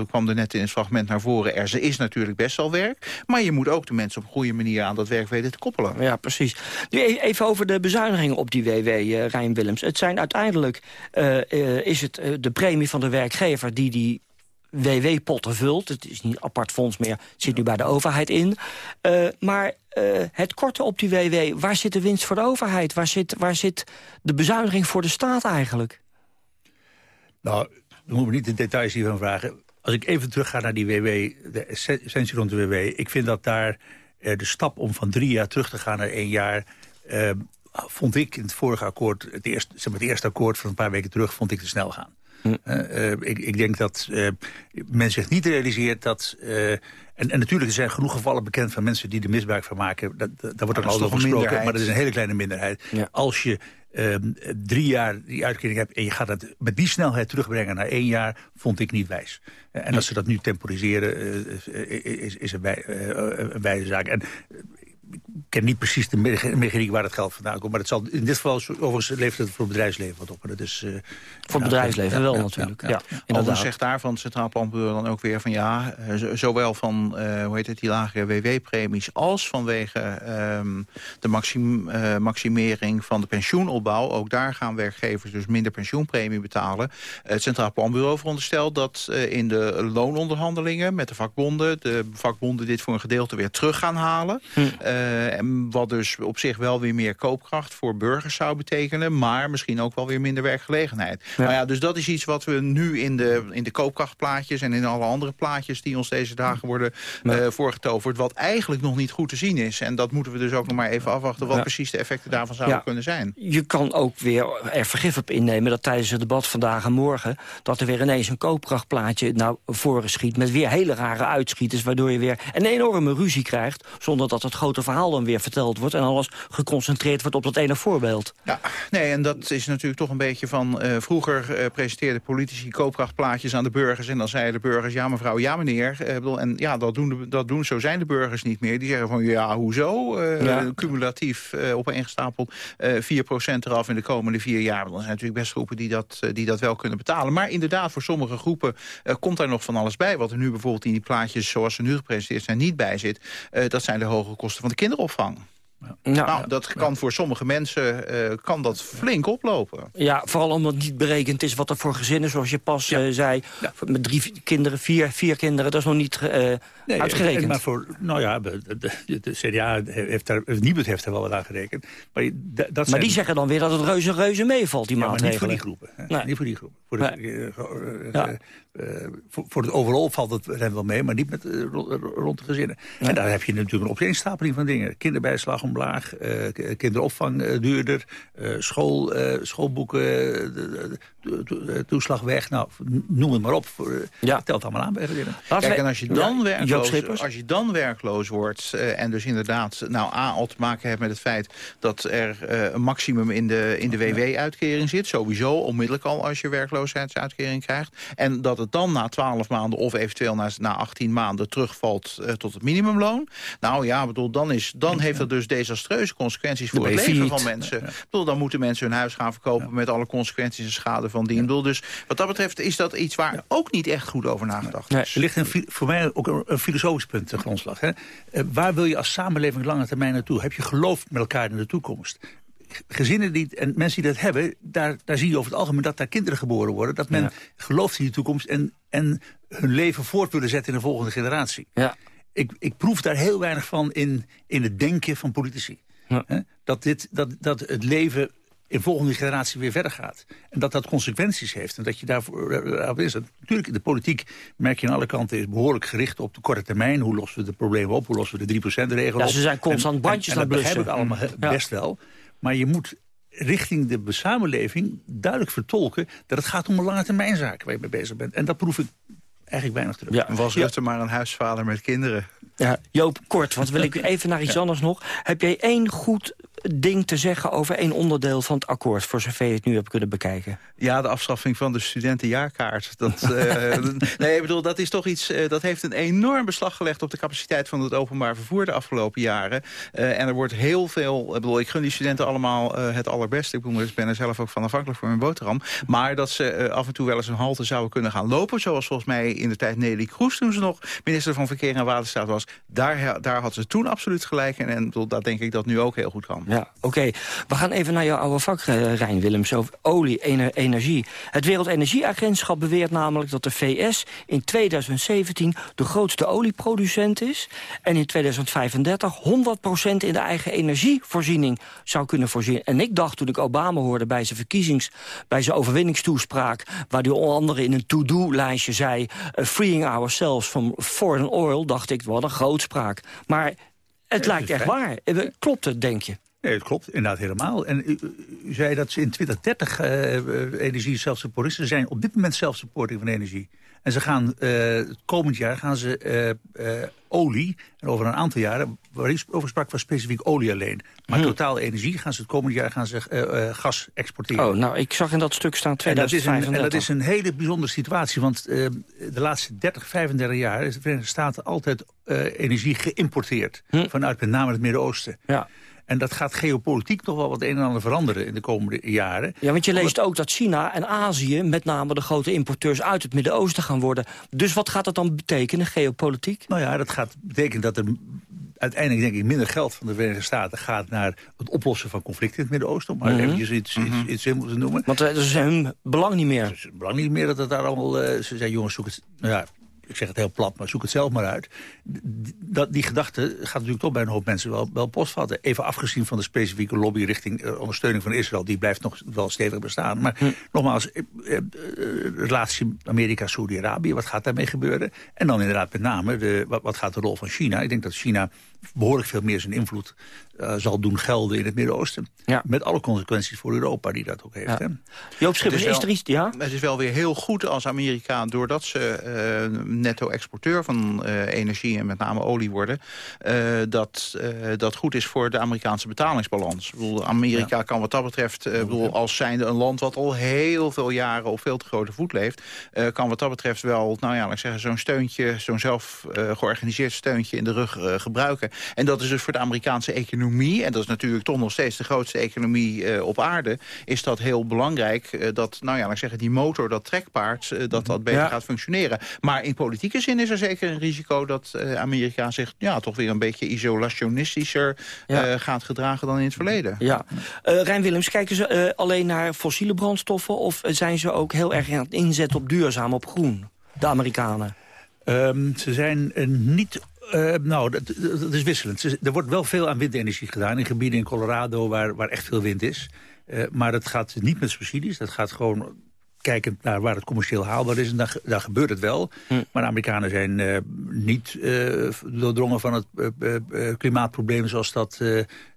kwam kwam er net in het fragment naar voren. Er is natuurlijk best wel werk. Maar je moet ook de mensen op een goede manier aan dat werk weten te koppelen. Ja, precies. Nu e- even over de bezuinigingen op die WW, uh, eh, Rijn Willems. Het zijn uiteindelijk, uh, uh, is het de premie van de werkgever die die WW-potten vult. Het is niet een apart fonds meer, het zit nu bij de overheid in. Uh, maar uh, het korten op die WW, waar zit de winst voor de overheid? Waar zit, waar zit de bezuiniging voor de staat eigenlijk? Nou, we moeten niet de details hiervan vragen als ik even terug ga naar die WW, de essentie rond de WW... ik vind dat daar eh, de stap om van drie jaar terug te gaan naar één jaar... Eh, vond ik in het vorige akkoord, het eerste, zeg maar het eerste akkoord van een paar weken terug... vond ik te snel gaan. Hm. Uh, ik, ik, denk dat uh, men zich niet realiseert dat... En, en, natuurlijk er zijn genoeg gevallen bekend van mensen die er misbruik van maken. Dat, dat, daar wordt er al over gesproken, maar dat is een hele kleine minderheid. Ja. Als je Ehm, drie jaar die uitkering hebt... en je gaat het met die snelheid terugbrengen naar één jaar... vond ik niet wijs. en als ze dat nu temporiseren, uh, is, is een, bij, een wijze zaak. En ken niet precies de mechaniek waar het geld vandaan komt. Maar het zal, in dit geval overigens levert het voor het bedrijfsleven wat op. Dat is, uh, voor het bedrijfsleven wel natuurlijk. Ja, ja, ja. zegt daar van het Centraal Planbureau dan ook weer van... ja, uh, zowel van uh, hoe heet het, die lagere WW-premies... als vanwege um, de maxim, maximering van de pensioenopbouw... ook daar gaan werkgevers dus minder pensioenpremie betalen. Het Centraal Planbureau veronderstelt dat in de loononderhandelingen... met de vakbonden, de vakbonden dit voor een gedeelte weer terug gaan halen... Hm. Uh, wat dus op zich wel weer meer koopkracht voor burgers zou betekenen. Maar misschien ook wel weer minder werkgelegenheid. Ja. Nou ja, dus dat is iets wat we nu in de, in de koopkrachtplaatjes... en in alle andere plaatjes die ons deze dagen worden ja. uh, voorgetoverd... wat eigenlijk nog niet goed te zien is. En dat moeten we dus ook nog maar even afwachten... wat precies de effecten daarvan zouden kunnen zijn. Je kan ook weer er vergif op innemen dat tijdens het debat vandaag en morgen... dat er weer ineens een koopkrachtplaatje naar voren schiet... met weer hele rare uitschieters... waardoor je weer een enorme ruzie krijgt... zonder dat het grote verhaal dan weer verteld wordt... en alles geconcentreerd wordt op dat ene voorbeeld. Ja, nee, en dat is natuurlijk toch een beetje van... Uh, vroeger uh, presenteerden politici koopkrachtplaatjes aan de burgers... en dan zeiden de burgers, ja mevrouw, ja meneer. Uh, bedoel, en ja, dat doen, de, dat doen, zo zijn de burgers niet meer. Die zeggen van, ja, hoezo? Ja. Cumulatief opeengestapeld 4% eraf in de komende vier jaar. Dan zijn natuurlijk best groepen die dat, die dat wel kunnen betalen. Maar inderdaad, voor sommige groepen komt daar nog van alles bij. Wat er nu bijvoorbeeld in die plaatjes zoals ze nu gepresenteerd zijn niet bij zit. dat zijn de hoge kosten van de kinderopvang. Ja. Nou, dat kan voor sommige mensen uh, kan dat flink oplopen. Ja, vooral omdat het niet berekend is wat er voor gezinnen, zoals je pas ja. uh, zei, ja. met drie kinderen, vier, vier kinderen, dat is nog niet uh, nee, uitgerekend. Maar voor, nou ja, de, de, de CDA heeft daar, Nibud heeft er wel wat aan gerekend. Maar, dat maar zijn, die zeggen dan weer dat het reuze reuze meevalt, die maatregelen. niet voor die groepen. Nee. Niet voor die groepen. Voor de, uh, voor, voor, het overal valt het rent wel mee, maar niet met, uh, rond de gezinnen. Ja. En daar heb je natuurlijk een opeenstapeling van dingen. Kinderbijslag omlaag, uh, kinderopvang duurder, school, schoolboeken, toeslag weg. Nou, noem het maar op. Ja. Het telt allemaal aan bij. Kijk, en als je dan, werkloos, als je dan werkloos wordt en dus inderdaad nou, A, al te maken hebt met het feit dat er een maximum in de, in de WW-uitkering zit, sowieso onmiddellijk al als je werkloosheidsuitkering krijgt, en dat het dan na 12 maanden of eventueel na, na 18 maanden terugvalt tot het minimumloon. Nou ja, bedoel, dan, is, dan heeft dat dus desastreuze consequenties voor het leven van mensen. Ja, ja. Bedoel, dan moeten mensen hun huis gaan verkopen ja. met alle consequenties en schade van dien. Bedoel, dus wat dat betreft is dat iets waar ook niet echt goed over nagedacht is. er ligt een, voor mij ook een, een filosofisch punt ten grondslag. Hè? Uh, waar wil je als samenleving lange termijn naartoe? Heb je geloof met elkaar in de toekomst? gezinnen die, en mensen die dat hebben... Daar, daar zie je over het algemeen dat daar kinderen geboren worden. Dat men gelooft in de toekomst en, en hun leven voort willen zetten in de volgende generatie. Ja. Ik, ik proef daar heel weinig van in, in het denken van politici. Dat, dit, dat, dat het leven in volgende generatie weer verder gaat. En dat dat consequenties heeft. En dat je daarvoor uh, is. Natuurlijk, in de politiek merk je aan alle kanten is behoorlijk gericht op de korte termijn. Hoe lossen we de problemen op? Hoe lossen we de 3%-regel op? Ja, ze zijn constant En- bandjes en, aan en het dat begrijp ik blussen. allemaal he- Ja. best wel. Maar je moet richting de samenleving duidelijk vertolken... dat het gaat om een lange termijnzaak waar je mee bezig bent. En dat proef ik eigenlijk weinig terug. Was Rutte maar een huisvader met kinderen? Ja, Joop, kort, want wil ik even naar iets anders nog. Heb jij één goed ding te zeggen over één onderdeel van het akkoord... voor zover je het nu hebt kunnen bekijken? Ja, de afschaffing van de studentenjaarkaart. Dat, eh, nee, ik bedoel, dat is toch iets. eh, dat heeft een enorm beslag gelegd op de capaciteit van het openbaar vervoer de afgelopen jaren. Eh, en er wordt heel veel. Ik bedoel, ik gun die studenten allemaal het allerbeste. Ik bedoel, ik ben er zelf ook van afhankelijk voor mijn boterham. Maar dat ze af en toe wel eens een halte zouden kunnen gaan lopen. Zoals volgens mij in de tijd Nelly Kroes, toen ze nog minister van Verkeer en Waterstaat was. Daar, daar had ze toen absoluut gelijk. En, en bedoel, dat denk ik dat nu ook heel goed kan. Ja, oké. We gaan even naar jouw oude vak, eh, Rijn Willems, over olie, ener- energie. Het Wereldenergieagentschap beweert namelijk dat de VS in 2017 de grootste olieproducent is... en in 2035 100% in de eigen energievoorziening zou kunnen voorzien. En ik dacht toen ik Obama hoorde bij zijn verkiezings... bij zijn overwinningstoespraak... waar hij onder andere in een to-do-lijstje zei... eh, freeing ourselves from foreign oil, dacht ik, wat een grootspraak. Maar het lijkt echt waar. Eh, Klopt het, denk je? Nee, het klopt inderdaad helemaal. En u, u zei dat ze in 2030 eh, eh, energie zelfsupport is. Ze zijn op dit moment zelfsupporting van energie. En ze gaan eh, het komend jaar gaan ze olie, en over een aantal jaren, waar ik over sprak was specifiek olie alleen. Maar Hm. totaal energie gaan ze het komend jaar gaan ze, gas exporteren. Oh, nou, ik zag in dat stuk staan En dat, is een, 2035. en dat is een hele bijzondere situatie. Want de laatste 30, 35 jaar is de Verenigde Staten altijd energie geïmporteerd. Vanuit met name het Midden-Oosten. Hm. Ja. En dat gaat geopolitiek nog wel wat een en ander veranderen in de komende jaren. Ja, want je leest ook dat China en Azië... met name de grote importeurs uit het Midden-Oosten gaan worden. Dus wat gaat dat dan betekenen, geopolitiek? Nou ja, dat gaat betekenen dat er uiteindelijk denk ik minder geld van de Verenigde Staten gaat naar het oplossen van conflicten in het Midden-Oosten. Om maar Mhm. eventjes iets, iets, iets simpels te noemen. Want dat is hun belang niet meer. Het is belang niet meer dat het daar allemaal... eh, ze zei, jongens, zoek het... Nou ja, ik zeg het heel plat, maar zoek het zelf maar uit. Die, dat, die gedachte gaat natuurlijk toch bij een hoop mensen wel, wel postvatten. Even afgezien van de specifieke lobby richting eh, ondersteuning van Israël. Die blijft nog wel stevig bestaan. Maar nogmaals, eh, eh, eh, relatie Amerika-Saudi-Arabië, wat gaat daarmee gebeuren? En dan inderdaad met name, de, wat, wat gaat de rol van China? Ik denk dat China behoorlijk veel meer zijn invloed eh, zal doen gelden in het Midden-Oosten. Met alle consequenties voor Europa die dat ook heeft. Hè? Joop Het is er iets... Ja? Het is wel weer heel goed als Amerika, doordat ze eh, netto-exporteur van eh, energie en met name olie worden, eh, dat eh, dat goed is voor de Amerikaanse betalingsbalans. Ik bedoel, Amerika kan wat dat betreft, eh, bedoel, als zijnde een land wat al heel veel jaren op veel te grote voet leeft, eh, kan wat dat betreft wel, nou ja, laat ik zeggen, zo'n steuntje, zo'n zelf eh, georganiseerd steuntje in de rug eh, gebruiken. En dat is dus voor de Amerikaanse economie, en dat is natuurlijk toch nog steeds de grootste economie eh, op aarde, is dat heel belangrijk eh, dat, nou ja, laat ik zeggen, die motor, dat trekpaard, eh, dat dat beter Ja. gaat functioneren. Maar in politieke zin is er zeker een risico dat eh, Amerika zich ja, toch weer een beetje isolationistischer Ja. eh, gaat gedragen dan in het verleden. Ja. Eh Rijn Willems, kijken ze eh, alleen naar fossiele brandstoffen... of zijn ze ook heel erg aan het inzetten op duurzaam, op groen? De Amerikanen. Ehm, ze zijn eh, niet... eh, nou, dat, is wisselend. Er wordt wel veel aan windenergie gedaan in gebieden in Colorado waar, waar echt veel wind is. Eh, maar dat gaat niet met subsidies. Dat gaat gewoon kijkend naar waar het commercieel haalbaar is. En daar gebeurt het wel. Maar de Amerikanen zijn eh, niet eh, doordrongen van het eh, klimaatprobleem... zoals dat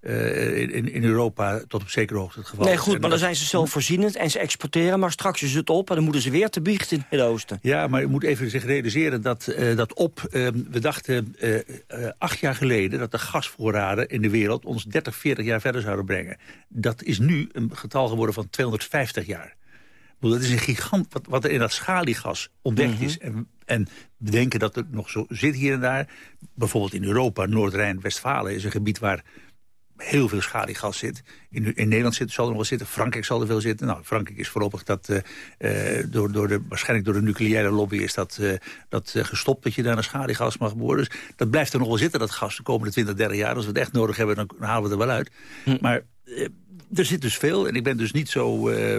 in, in Europa tot op zekere hoogte het geval Nee, is. goed, En maar dan zijn ze zelfvoorzienend en ze exporteren... maar straks is het op en dan moeten ze weer te biecht in het Midden-Oosten. Ja, maar je moet even zich realiseren dat, dat op... eh, we dachten acht jaar geleden dat de gasvoorraden in de wereld... ons 30, 40 jaar verder zouden brengen. Dat is nu een getal geworden van 250 jaar. Dat is een gigant wat, wat er in dat schaliegas ontdekt is. En, en bedenken dat het nog zo zit hier en daar. Bijvoorbeeld in Europa, Noord-Rijn-Westfalen is een gebied waar heel veel schaliegas zit. In, in Nederland zit, zal er nog wel zitten, Frankrijk zal er veel zitten. Nou, Frankrijk is voorlopig dat, eh, eh, door, door de, waarschijnlijk door de nucleaire lobby is dat, eh, dat gestopt, dat je daar naar schaliegas mag boren. Dus dat blijft er nog wel zitten, dat gas, de komende 20, 30 jaar. Als we het echt nodig hebben, dan halen we het er wel uit. Maar eh, er zit dus veel en ik ben dus niet zo... Uh,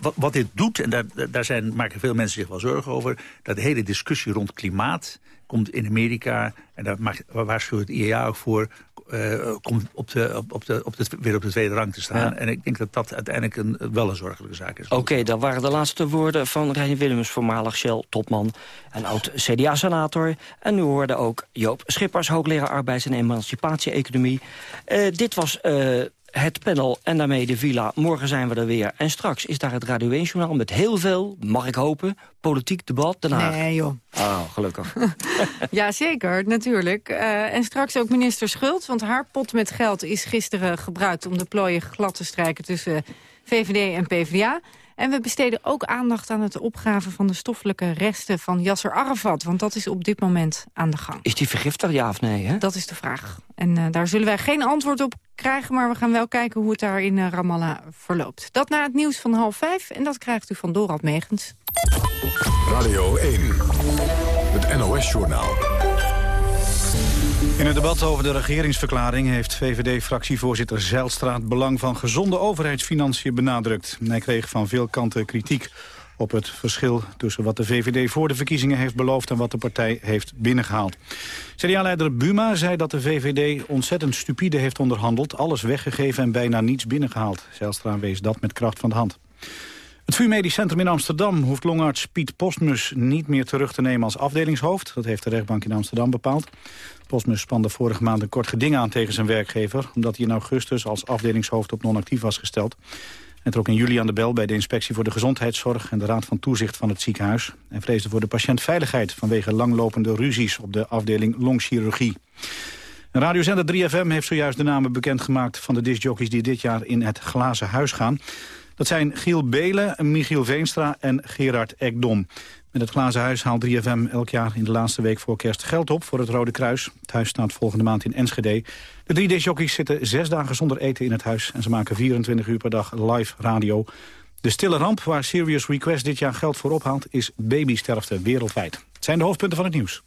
wat, wat, dit doet, en daar, daar zijn, maken veel mensen zich wel zorgen over... dat de hele discussie rond klimaat komt in Amerika... en daar waarschuwt het IEA ook voor... Uh, komt op de, op de, op de, weer op de tweede rang te staan. En ik denk dat dat uiteindelijk een, wel een zorgelijke zaak is. Oké, okay, dat waren de laatste woorden van Reinier Willems... voormalig Shell-topman en oud-CDA-senator. En nu hoorde ook Joop Schippers, hoogleraar arbeids- en emancipatie-economie. Uh, dit was... Uh, het panel en daarmee de villa. Morgen zijn we er weer. En straks is daar het Radio 1-journaal met heel veel, mag ik hopen, politiek debat daarna. Nee, joh. Oh, gelukkig. ja, zeker, natuurlijk. Uh, en straks ook minister Schult, want haar pot met geld is gisteren gebruikt... om de plooien glad te strijken tussen VVD en PvdA. En we besteden ook aandacht aan het opgraven van de stoffelijke resten van Yasser Arafat. Want dat is op dit moment aan de gang. Is die vergiftigd, ja of nee? Hè? Dat is de vraag. En uh, daar zullen wij geen antwoord op krijgen... maar we gaan wel kijken hoe het daar in uh, Ramallah verloopt. Dat na het nieuws van half vijf. En dat krijgt u van Dorald Megens. Radio 1. Het NOS-journaal. In het debat over de regeringsverklaring heeft VVD-fractievoorzitter Zijlstra het belang van gezonde overheidsfinanciën benadrukt. Hij kreeg van veel kanten kritiek op het verschil tussen wat de VVD voor de verkiezingen heeft beloofd en wat de partij heeft binnengehaald. CDA-leider Buma zei dat de VVD ontzettend stupide heeft onderhandeld, alles weggegeven en bijna niets binnengehaald. Zijlstra wees dat met kracht van de hand. Het VU Medisch Centrum in Amsterdam hoeft longarts Piet Postmus niet meer terug te nemen als afdelingshoofd. Dat heeft de rechtbank in Amsterdam bepaald. Postmus spande vorige maand een kort geding aan tegen zijn werkgever... omdat hij in augustus als afdelingshoofd op non-actief was gesteld. Hij trok in juli aan de bel bij de Inspectie voor de Gezondheidszorg... en de Raad van Toezicht van het ziekenhuis. En vreesde voor de patiëntveiligheid vanwege langlopende ruzies... op de afdeling longchirurgie. Radiozender 3FM heeft zojuist de namen bekendgemaakt... van de discjockeys die dit jaar in het glazen huis gaan. Dat zijn Giel Belen, Michiel Veenstra en Gerard Ekdom. Met het Glazen Huis haalt 3FM elk jaar in de laatste week voor kerst geld op voor het Rode Kruis. Het huis staat volgende maand in Enschede. De 3D-jockeys zitten zes dagen zonder eten in het huis en ze maken 24 uur per dag live radio. De stille ramp waar Serious Request dit jaar geld voor ophaalt is babysterfte wereldwijd. Het zijn de hoofdpunten van het nieuws.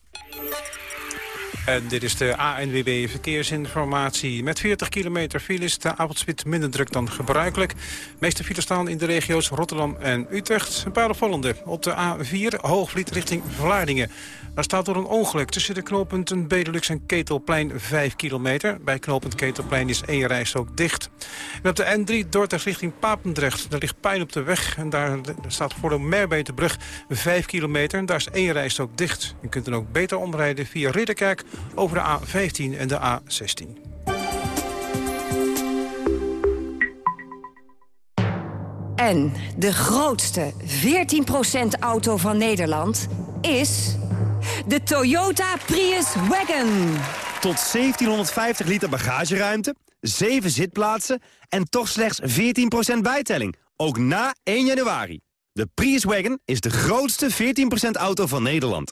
En dit is de ANWB Verkeersinformatie. Met 40 kilometer file is de avondspit minder druk dan gebruikelijk. De meeste files staan in de regio's Rotterdam en Utrecht. Een paar opvallende. Op de A4 Hoogvliet richting Vlaardingen. Daar staat door een ongeluk tussen de knooppunten Benelux en Ketelplein 5 kilometer. Bij knooppunt Ketelplein is één rijstrook dicht. En op de N3 Dordrecht richting Papendrecht. Daar ligt pijn op de weg. En daar staat voor de Merbeterbrug 5 kilometer. En daar is één rijstrook dicht. U kunt dan ook beter omrijden via Ridderkerk over de A15 en de A16. En de grootste 14% auto van Nederland is de Toyota Prius Wagon. Tot 1750 liter bagageruimte, 7 zitplaatsen en toch slechts 14% bijtelling. Ook na 1 januari. De Prius Wagon is de grootste 14% auto van Nederland.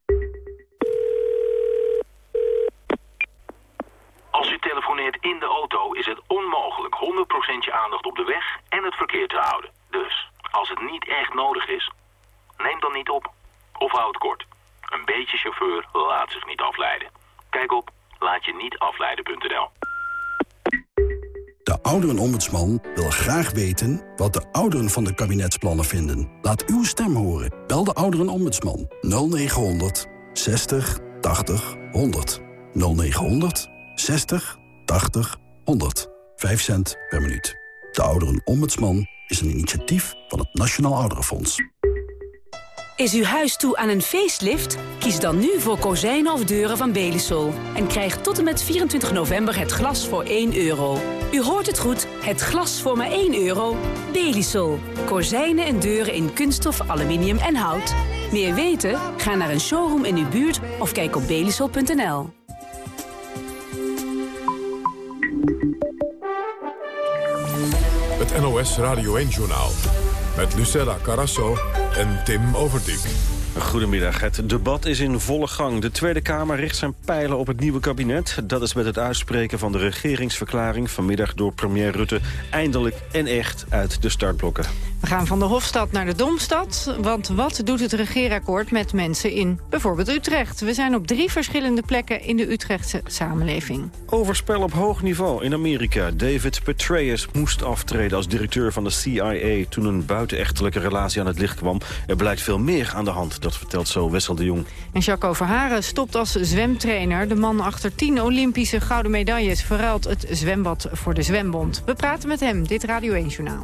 Als u telefoneert in de auto is het onmogelijk 100% je aandacht op de weg en het verkeer te houden. Dus, als het niet echt nodig is, neem dan niet op. Of houd kort. Een beetje chauffeur laat zich niet afleiden. Kijk op laatje-niet-afleiden.nl. De ouderenombudsman wil graag weten wat de ouderen van de kabinetsplannen vinden. Laat uw stem horen. Bel de ouderenombudsman 0900 60 80 100. 0900 60 80 100. 5 cent per minuut. De Ouderenombudsman is een initiatief van het Nationaal Ouderenfonds. Is uw huis toe aan een facelift? Kies dan nu voor kozijnen of deuren van Belisol. En krijg tot en met 24 november het glas voor 1 euro. U hoort het goed, het glas voor maar 1 euro. Belisol. Kozijnen en deuren in kunststof, aluminium en hout. Meer weten? Ga naar een showroom in uw buurt of kijk op belisol.nl. NOS Radio 1-journaal. Met Lucella Carasso en Tim Overdijk. Goedemiddag. Het debat is in volle gang. De Tweede Kamer richt zijn pijlen op het nieuwe kabinet. Dat is met het uitspreken van de regeringsverklaring... vanmiddag door premier Rutte eindelijk en echt uit de startblokken. We gaan van de Hofstad naar de Domstad. Want wat doet het regeerakkoord met mensen in bijvoorbeeld Utrecht? We zijn op drie verschillende plekken in de Utrechtse samenleving. Overspel op hoog niveau in Amerika. David Petraeus moest aftreden als directeur van de CIA... toen een buitenechtelijke relatie aan het licht kwam. Er blijkt veel meer aan de hand, dat vertelt zo Wessel de Jong. En Jaco Verharen stopt als zwemtrainer. De man achter tien Olympische gouden medailles... verruilt het zwembad voor de Zwembond. We praten met hem, dit Radio 1-journaal.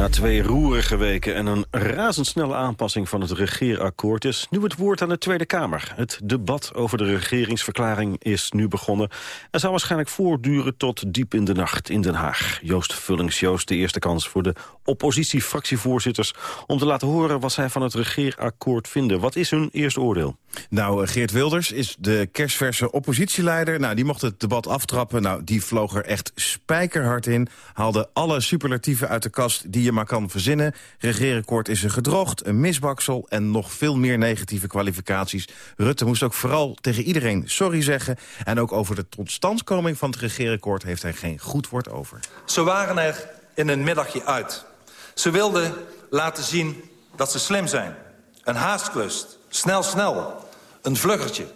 Na twee roerige weken en een razendsnelle aanpassing van het regeerakkoord... is nu het woord aan de Tweede Kamer. Het debat over de regeringsverklaring is nu begonnen... en zal waarschijnlijk voortduren tot diep in de nacht in Den Haag. Joost Vullings, Joost, de eerste kans voor de oppositiefractievoorzitters... om te laten horen wat zij van het regeerakkoord vinden. Wat is hun eerste oordeel? Nou, Geert Wilders is de kerstverse oppositieleider. Nou, die mocht het debat aftrappen. Nou, die vloog er echt spijkerhard in. Haalde alle superlatieven uit de kast die maar kan verzinnen. Regeerakkoord is er gedroogd, een misbaksel en nog veel meer negatieve kwalificaties. Rutte moest ook vooral tegen iedereen sorry zeggen. En ook over de totstandkoming van het regeerakkoord heeft hij geen goed woord over. Ze waren er in een middagje uit. Ze wilden laten zien dat ze slim zijn. Een haastklust. Snel, snel. Een vluggertje.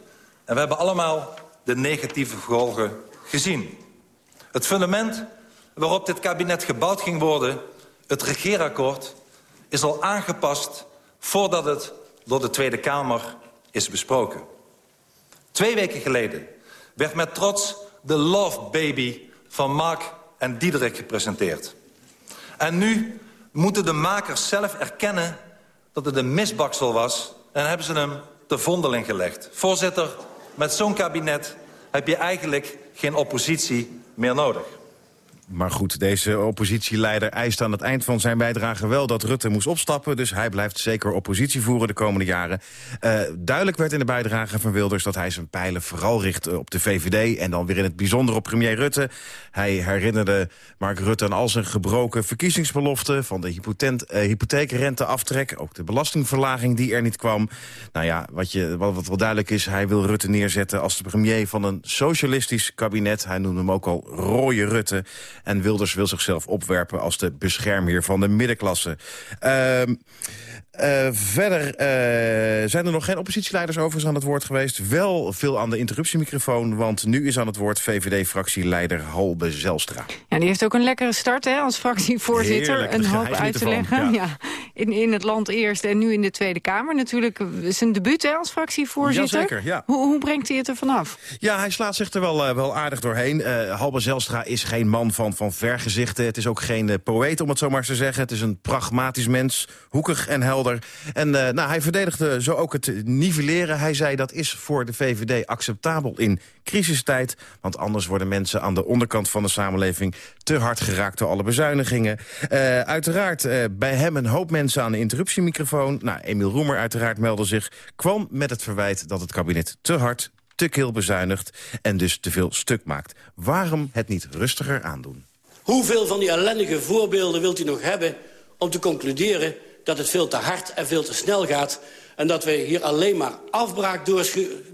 En we hebben allemaal de negatieve gevolgen gezien. Het fundament waarop dit kabinet gebouwd ging worden... het regeerakkoord, is al aangepast... voordat het door de Tweede Kamer is besproken. Twee weken geleden werd met trots de Love Baby van Mark en Diederik gepresenteerd. En nu moeten de makers zelf erkennen dat het een misbaksel was... en hebben ze hem te vondeling gelegd. Voorzitter, met zo'n kabinet heb je eigenlijk geen oppositie meer nodig. Maar goed, deze oppositieleider eist aan het eind van zijn bijdrage wel dat Rutte moest opstappen. Dus hij blijft zeker oppositie voeren de komende jaren. Uh, duidelijk werd in de bijdrage van Wilders dat hij zijn pijlen vooral richt op de VVD. En dan weer in het bijzonder op premier Rutte. Hij herinnerde Mark Rutte aan al zijn gebroken verkiezingsbeloften... van de uh, hypotheekrenteaftrek, ook de belastingverlaging die er niet kwam. Nou ja, wat, je, wat, wat wel duidelijk is, hij wil Rutte neerzetten als de premier van een socialistisch kabinet. Hij noemde hem ook al rooie Rutte. En Wilders wil zichzelf opwerpen als de beschermheer van de middenklasse. Uh, uh, verder uh, zijn er nog geen oppositieleiders overigens aan het woord geweest. Wel veel aan de interruptiemicrofoon, want nu is aan het woord VVD-fractieleider Halbe Zelstra. Ja, die heeft ook een lekkere start hè, als fractievoorzitter. Heerlijk, een hoop uit te leggen. Ja. ja. in, in het land eerst en nu in de Tweede Kamer. Natuurlijk zijn debuut hè, als fractievoorzitter. Jazeker, ja. Hoe, hoe brengt hij het er vanaf? Ja, hij slaat zich er wel, uh, wel aardig doorheen. Halbe Zelstra is geen man van, van vergezichten. Het is ook geen poëet, om het zo maar te zeggen. Het is een pragmatisch mens, hoekig en helder en uh, nou, hij verdedigde zo ook het nivelleren. Hij zei dat is voor de VVD acceptabel in crisistijd. Want anders worden mensen aan de onderkant van de samenleving... te hard geraakt door alle bezuinigingen. Uh, uiteraard uh, bij hem een hoop mensen aan de interruptiemicrofoon. Nou, Emiel Roemer uiteraard meldde zich. Kwam met het verwijt dat het kabinet te hard te kil bezuinigt en dus te veel stuk maakt. Waarom het niet rustiger aandoen? Hoeveel van die ellendige voorbeelden wilt u nog hebben om te concluderen dat het veel te hard en veel te snel gaat... en dat we hier alleen maar afbraak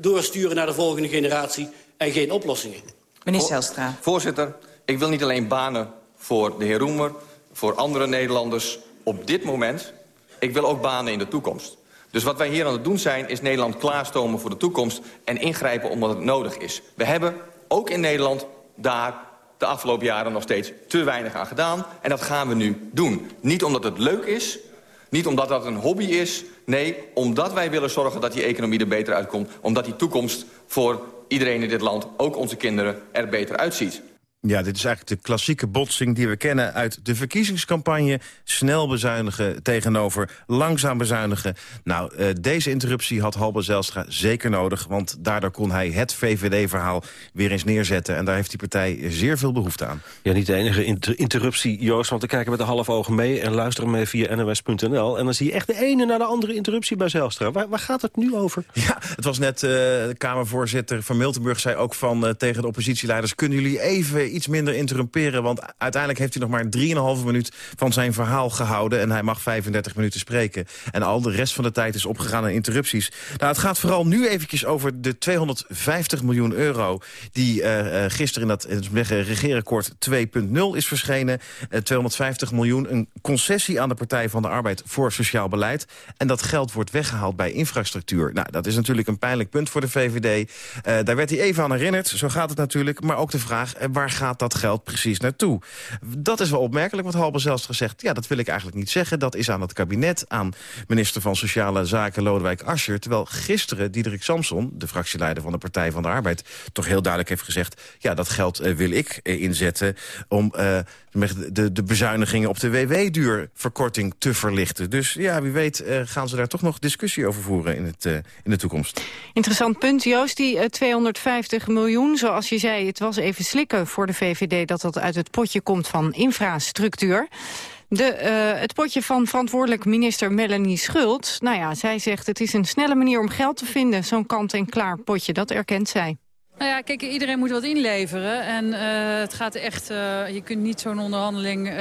doorsturen naar de volgende generatie... en geen oplossingen. Meneer Zelstra. Voorzitter, ik wil niet alleen banen voor de heer Roemer... voor andere Nederlanders op dit moment. Ik wil ook banen in de toekomst. Dus wat wij hier aan het doen zijn, is Nederland klaarstomen voor de toekomst... en ingrijpen omdat het nodig is. We hebben ook in Nederland daar de afgelopen jaren nog steeds te weinig aan gedaan. En dat gaan we nu doen. Niet omdat het leuk is, niet omdat dat een hobby is. Nee, omdat wij willen zorgen dat die economie er beter uitkomt. Omdat die toekomst voor iedereen in dit land, ook onze kinderen, er beter uitziet. Ja, dit is eigenlijk de klassieke botsing die we kennen uit de verkiezingscampagne. Snel bezuinigen tegenover langzaam bezuinigen. Nou, uh, deze interruptie had Halbe Zelstra zeker nodig... want daardoor kon hij het VVD-verhaal weer eens neerzetten. En daar heeft die partij zeer veel behoefte aan. Ja, niet de enige inter interruptie, Joost, want we kijken met een half ogen mee... en luisteren mee via nws.nl. En dan zie je echt de ene na de andere interruptie bij Zelstra. Waar, waar gaat het nu over? Ja, het was net uh, de Kamervoorzitter van Miltenburg zei ook van... Uh, tegen de oppositieleiders, kunnen jullie even iets minder interrumperen... want uiteindelijk heeft hij nog maar 3,5 minuut van zijn verhaal gehouden... en hij mag 35 minuten spreken. En al de rest van de tijd is opgegaan aan interrupties. Nou, het gaat vooral nu eventjes over de 250 miljoen euro... die uh, gisteren in dat regeerakkoord 2.0 is verschenen. 250 miljoen, een concessie aan de Partij van de Arbeid voor sociaal beleid. En dat geld wordt weggehaald bij infrastructuur. Nou, dat is natuurlijk een pijnlijk punt voor de VVD. Daar werd hij even aan herinnerd, zo gaat het natuurlijk. Maar ook de vraag, waar gaat dat geld precies naartoe? Dat is wel opmerkelijk, wat Halbe zelfs gezegd... ja, dat wil ik eigenlijk niet zeggen. Dat is aan het kabinet, aan minister van Sociale Zaken Lodewijk Asscher. Terwijl gisteren Diederik Samson, de fractieleider van de Partij van de Arbeid... toch heel duidelijk heeft gezegd... ja, dat geld uh, wil ik uh, inzetten om uh, de, de bezuinigingen op de WW-duurverkorting te verlichten. Dus ja, wie weet gaan ze daar toch nog discussie over voeren in, het, in de toekomst. Interessant punt, Joost. Die 250 miljoen, zoals je zei, het was even slikken voor de VVD... dat dat uit het potje komt van infrastructuur. De, het potje van verantwoordelijk minister Melanie Schult... nou ja, zij zegt het is een snelle manier om geld te vinden. Zo'n kant-en-klaar potje, dat erkent zij. Nou ja, kijk, iedereen moet wat inleveren. En uh, het gaat echt, uh, je kunt niet zo'n onderhandeling uh,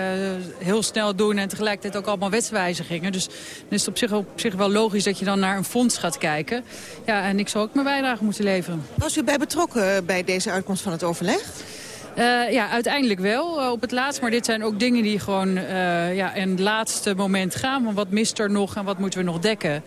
heel snel doen... en tegelijkertijd ook allemaal wetswijzigingen. Dus dan is het op zich, op zich wel logisch dat je dan naar een fonds gaat kijken. Ja, en ik zal ook mijn bijdrage moeten leveren. Was u bij betrokken bij deze uitkomst van het overleg? Uh, ja, uiteindelijk wel uh, op het laatst. Maar dit zijn ook dingen die gewoon uh, ja, in het laatste moment gaan. Want wat mist er nog en wat moeten we nog dekken?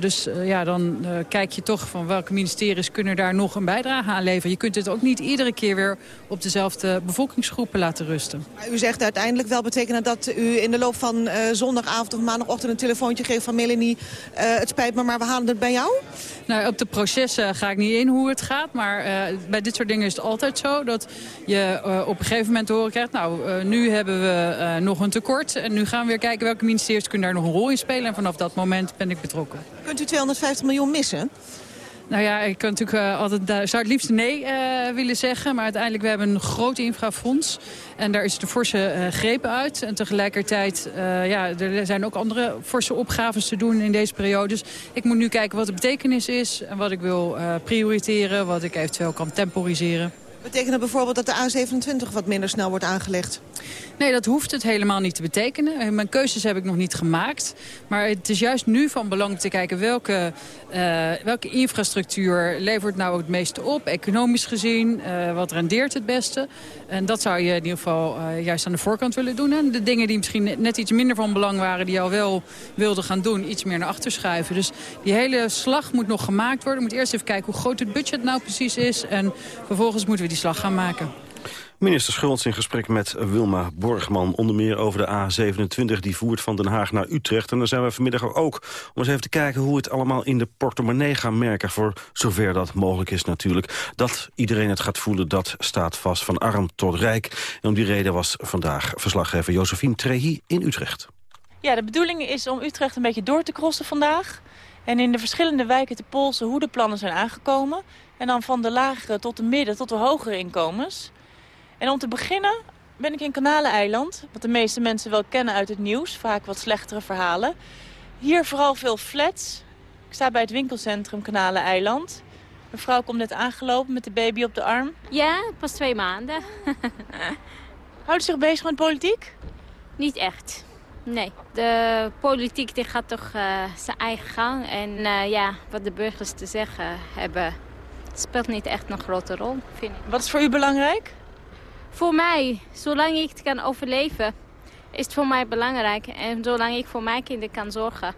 Dus ja, dan kijk je toch van welke ministeries kunnen daar nog een bijdrage aan leveren. Je kunt het ook niet iedere keer weer op dezelfde bevolkingsgroepen laten rusten. U zegt uiteindelijk wel betekenen dat u in de loop van zondagavond of maandagochtend een telefoontje geeft van Melanie. het spijt me, maar we halen het bij jou? Nou, op de processen ga ik niet in hoe het gaat. Maar bij dit soort dingen is het altijd zo dat je op een gegeven moment te horen krijgt... nou, nu hebben we nog een tekort en nu gaan we weer kijken welke ministeries kunnen daar nog een rol in spelen. En vanaf dat moment ben ik betrokken. Kunt u 250 miljoen missen? Nou ja, ik kan natuurlijk uh, altijd, zou het liefst nee uh, willen zeggen. Maar uiteindelijk, we hebben een groot infrafonds. En daar is de forse grepen uit. En tegelijkertijd, ja, er zijn ook andere forse opgaves te doen in deze periode. Dus ik moet nu kijken wat de betekenis is. En wat ik wil prioriteren. Wat ik eventueel kan temporiseren. Betekent dat bijvoorbeeld dat de A27 wat minder snel wordt aangelegd? Nee, dat hoeft het helemaal niet te betekenen. Mijn keuzes heb ik nog niet gemaakt. Maar het is juist nu van belang te kijken welke, uh, welke infrastructuur levert nou het meeste op. Economisch gezien, uh, wat rendeert het beste. En dat zou je in ieder geval juist aan de voorkant willen doen. En de dingen die misschien net iets minder van belang waren... die je al wel wilde gaan doen, iets meer naar achter schuiven. Dus die hele slag moet nog gemaakt worden. We moeten eerst even kijken hoe groot het budget nou precies is. En vervolgens moeten we die slag gaan maken. Minister Schultz in gesprek met Wilma Borgman. Onder meer over de A27 die voert van Den Haag naar Utrecht. En dan zijn we vanmiddag ook om eens even te kijken hoe het allemaal in de portemonnee gaan merken. Voor zover dat mogelijk is natuurlijk. Dat iedereen het gaat voelen, dat staat vast van arm tot rijk. En om die reden was vandaag verslaggever Josephine Trehi in Utrecht. Ja, de bedoeling is om Utrecht een beetje door te crossen vandaag. En in de verschillende wijken te polsen hoe de plannen zijn aangekomen. En dan van de lagere tot de midden tot de hogere inkomens. En om te beginnen ben ik in Kanaleneiland. Wat de meeste mensen wel kennen uit het nieuws. Vaak wat slechtere verhalen. Hier vooral veel flats. Ik sta bij het winkelcentrum Kanaleneiland. Mevrouw komt net aangelopen met de baby op de arm. Ja, pas twee maanden. Houdt u zich bezig met politiek? Niet echt. Nee, de politiek die gaat toch uh, zijn eigen gang. En uh, ja, wat de burgers te zeggen hebben, speelt niet echt een grote rol, vind ik. Wat is voor u belangrijk? Voor mij, zolang ik het kan overleven, is het voor mij belangrijk. En zolang ik voor mijn kinderen kan zorgen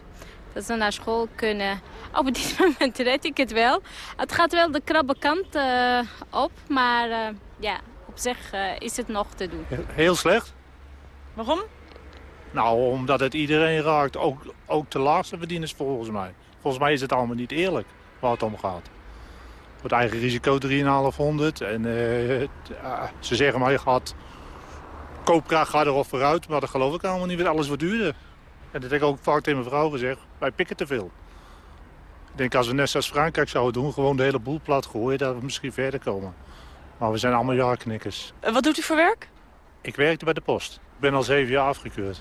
dat ze naar school kunnen. Op dit moment red ik het wel. Het gaat wel de krabbe kant uh, op, maar uh, ja, op zich uh, is het nog te doen. Heel slecht. Waarom? Nou, omdat het iedereen raakt. Ook, ook de laagste verdieners volgens mij. Volgens mij is het allemaal niet eerlijk waar het om gaat. Het eigen risico 3,500. En uh, ze zeggen maar, je gaat, koopkracht gaat erop vooruit. Maar dat geloof ik allemaal niet, alles wat duurder. En dat heb ik ook vaak tegen mijn vrouw gezegd. Wij pikken te veel. Ik denk als we net zoals Frankrijk zouden doen, gewoon de hele boel plat gooien, dat we misschien verder komen. Maar we zijn allemaal jaarknikkers. En wat doet u voor werk? Ik werkte bij de post. Ik ben al zeven jaar afgekeurd.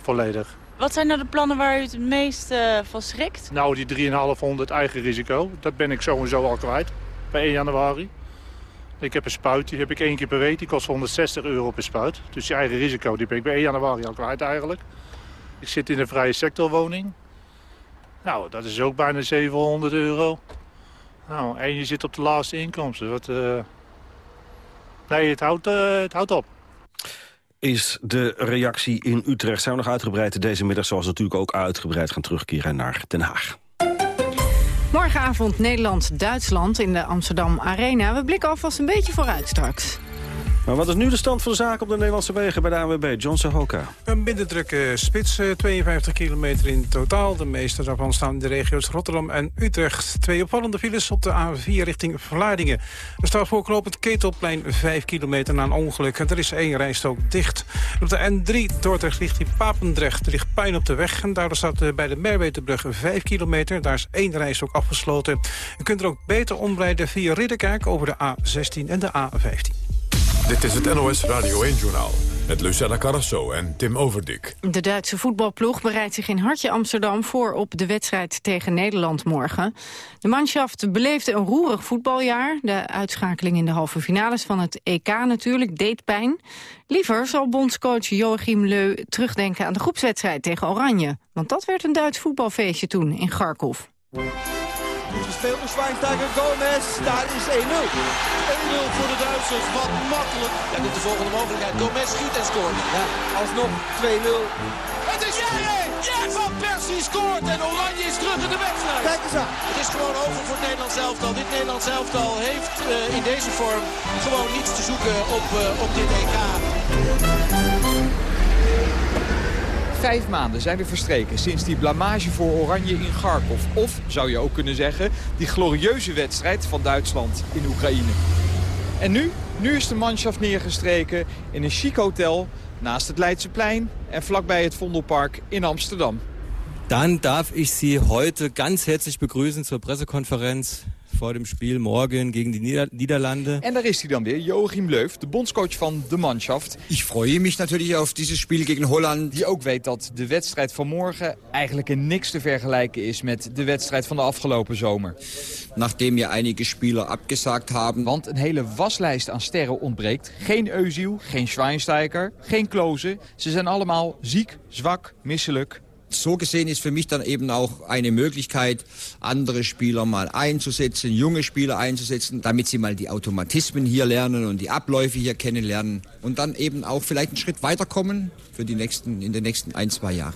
Volledig. Wat zijn nou de plannen waar u het meest uh, van schrikt? Nou, die 3,500 eigen risico. Dat ben ik sowieso al kwijt. Bij 1 januari. Ik heb een spuit, die heb ik één keer per week. Die kost 160 euro per spuit. Dus je eigen risico, die ben ik bij 1 januari al kwijt eigenlijk. Ik zit in een vrije sectorwoning. Nou, dat is ook bijna 700 euro. Nou, en je zit op de laatste inkomsten. Wat, uh... Nee, het houdt, uh, het houdt op is de reactie in Utrecht. Zijn we nog uitgebreid deze middag, zoals natuurlijk ook uitgebreid gaan terugkeren naar Den Haag. Morgenavond Nederland-Duitsland in de Amsterdam Arena. We blikken alvast een beetje vooruit straks. Maar wat is nu de stand van de zaak op de Nederlandse wegen bij de ANWB? John Sahoka. Een minder drukke spits, 52 eh, kilometer in totaal. De meeste daarvan staan in de regio's Rotterdam en Utrecht. Twee opvallende files op de A4 richting Vlaardingen. Er staat voorknopend Ketelplein 5 kilometer na een ongeluk. En er is één rijstrook dicht. Op de N3 Dordrecht richting Papendrecht. Er ligt puin op de weg. En daardoor staat eh, bij de Merweterbrug 5 kilometer. Daar is één rijstrook afgesloten. U kunt er ook beter omrijden via Ridderkerk over de A16 en de A15. Dit is het NOS Radio 1-journaal met Lucella Carrasso en Tim Overdik. De Duitse voetbalploeg bereidt zich in Hartje Amsterdam voor op de wedstrijd tegen Nederland morgen. De manschaft beleefde een roerig voetbaljaar. De uitschakeling in de halve finales van het EK natuurlijk deed pijn. Liever zal bondscoach Joachim Leu terugdenken aan de groepswedstrijd tegen Oranje. Want dat werd een Duits voetbalfeestje toen in Kharkov. Goed gespeeld door Schweinsteiger. Gomez, daar is 1-0. 1-0 voor de Duitsers. Wat makkelijk. Ja, dit is de volgende mogelijkheid. Gomez schiet en scoort. Ja, alsnog 2-0. Het is Jerry! Ja, Van Persie scoort en Oranje is terug in de wedstrijd. Kijk eens aan. Het is gewoon over voor het Nederlands elftal. Dit Nederlands elftal heeft uh, in deze vorm gewoon niets te zoeken op, uh, op dit EK. Vijf maanden zijn er verstreken sinds die blamage voor Oranje in Kharkov. Of, zou je ook kunnen zeggen, die glorieuze wedstrijd van Duitsland in Oekraïne. En nu? Nu is de manschaft neergestreken in een chic hotel naast het Leidseplein en vlakbij het Vondelpark in Amsterdam. Dan darf ich Sie heute ganz herzlich begrüßen zur Pressekonferenz voor dem Spiel morgen gegen die Nieder Niederlande. En daar is hij dan weer, Joachim Leuf, de bondscoach van de Mannschaft. Ik freue mich natürlich auf dieses Spiel gegen Holland. Die ook weet dat de wedstrijd van morgen eigenlijk in niks te vergelijken is met de wedstrijd van de afgelopen zomer. Nachdem je einige Spieler abgesagt hebben. Want een hele waslijst aan sterren ontbreekt. Geen Eusiel, geen Schweinsteiger, geen Klozen. Ze zijn allemaal ziek, zwak, misselijk so gesehen ist für mich dann eben auch eine Möglichkeit, andere Spieler mal einzusetzen, junge Spieler einzusetzen, damit sie mal die Automatismen hier lernen und die Abläufe hier kennenlernen und dann eben auch vielleicht einen Schritt weiterkommen für die nächsten, in den nächsten ein, zwei Jahren.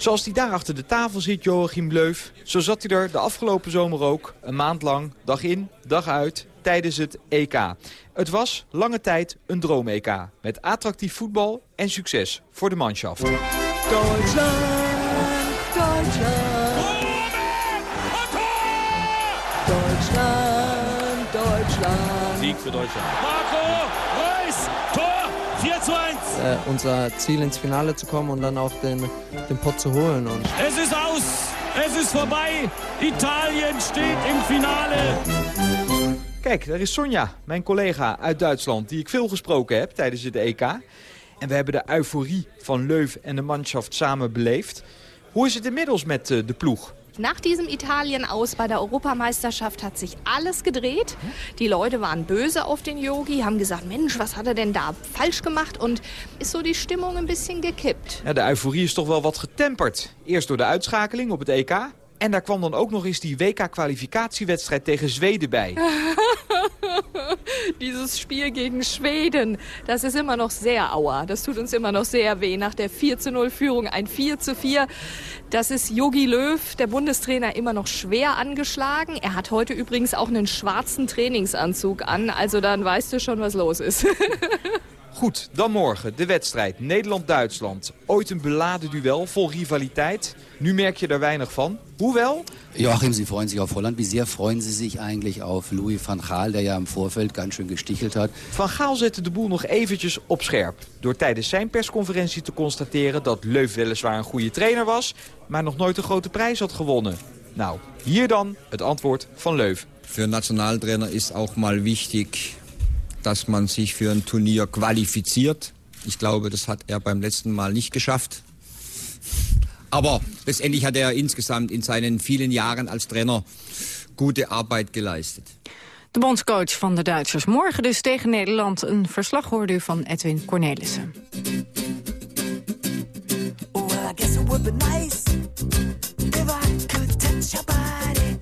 Zoals hij daar achter de tafel zit, Joachim Leuf, zo zat hij er de afgelopen zomer ook, een maand lang, dag in, dag uit, tijdens het EK. Het was lange tijd een droom-EK, met attractief voetbal en succes voor de manschaft. Duitsland! Deutschland. Deutschland, Deutschland. Sieg für Deutschland. Marco Reus, Tor, 4 zu 1. Äh, unser Ziel ins Finale zu kommen und dann auch den, den Pott zu holen. Und es ist aus, es ist vorbei. Italien steht im Finale. Kijk, daar is Sonja, mijn collega uit Duitsland, die ik veel gesproken heb tijdens het EK. En we hebben de euforie van Leuf en de manschaft samen beleefd. Hoe is het inmiddels met uh, de ploeg? Nach diesem Italien aus bei der Europameisterschaft hat sich alles gedreht. Die Leute waren böse auf den Yogi, haben gesagt, Mensch, was hat er denn da falsch gemacht? Und ist so die Stimmung ein bisschen gekippt. Ja, de euforie is toch wel wat getemperd. Eerst door de uitschakeling op het EK. En daar kwam dan ook nog eens die WK-kwalificatiewedstrijd tegen Zweden bij. Dieses Spiel gegen Schweden, das ist immer noch sehr aua. Das tut uns immer noch sehr weh. Nach der 4-0-Führung ein 4-4. Das ist Jogi Löw, der Bundestrainer, immer noch schwer angeschlagen. Er hat heute übrigens auch einen schwarzen Trainingsanzug an. Also dann weißt du schon, was los ist. Goed, dan morgen de wedstrijd Nederland-Duitsland. Ooit een beladen duel vol rivaliteit. Nu merk je er weinig van. Hoewel... Joachim, Sie freuen sich auf Holland. Wie sehr freuen Sie sich eigentlich auf Louis van Gaal... der ja im Vorfeld ganz schön gestichelt hat? Van Gaal zette de boel nog eventjes op scherp. Door tijdens zijn persconferentie te constateren... dat Leuf weliswaar een goede trainer was... maar nog nooit een grote prijs had gewonnen. Nou, hier dan het antwoord van Leuf. Voor een nationaaltrainer is ook mal wichtig dass man sich für ein Turnier qualifiziert. Ich glaube, das hat er beim letzten Mal nicht geschafft. Aber letztendlich hat er insgesamt in seinen vielen Jahren als Trainer gute Arbeit geleistet. De bondscoach van de Duitsers. Morgen dus tegen Nederland. Een verslag hoorde u van Edwin Cornelissen. I guess it would be nice if I could touch your body.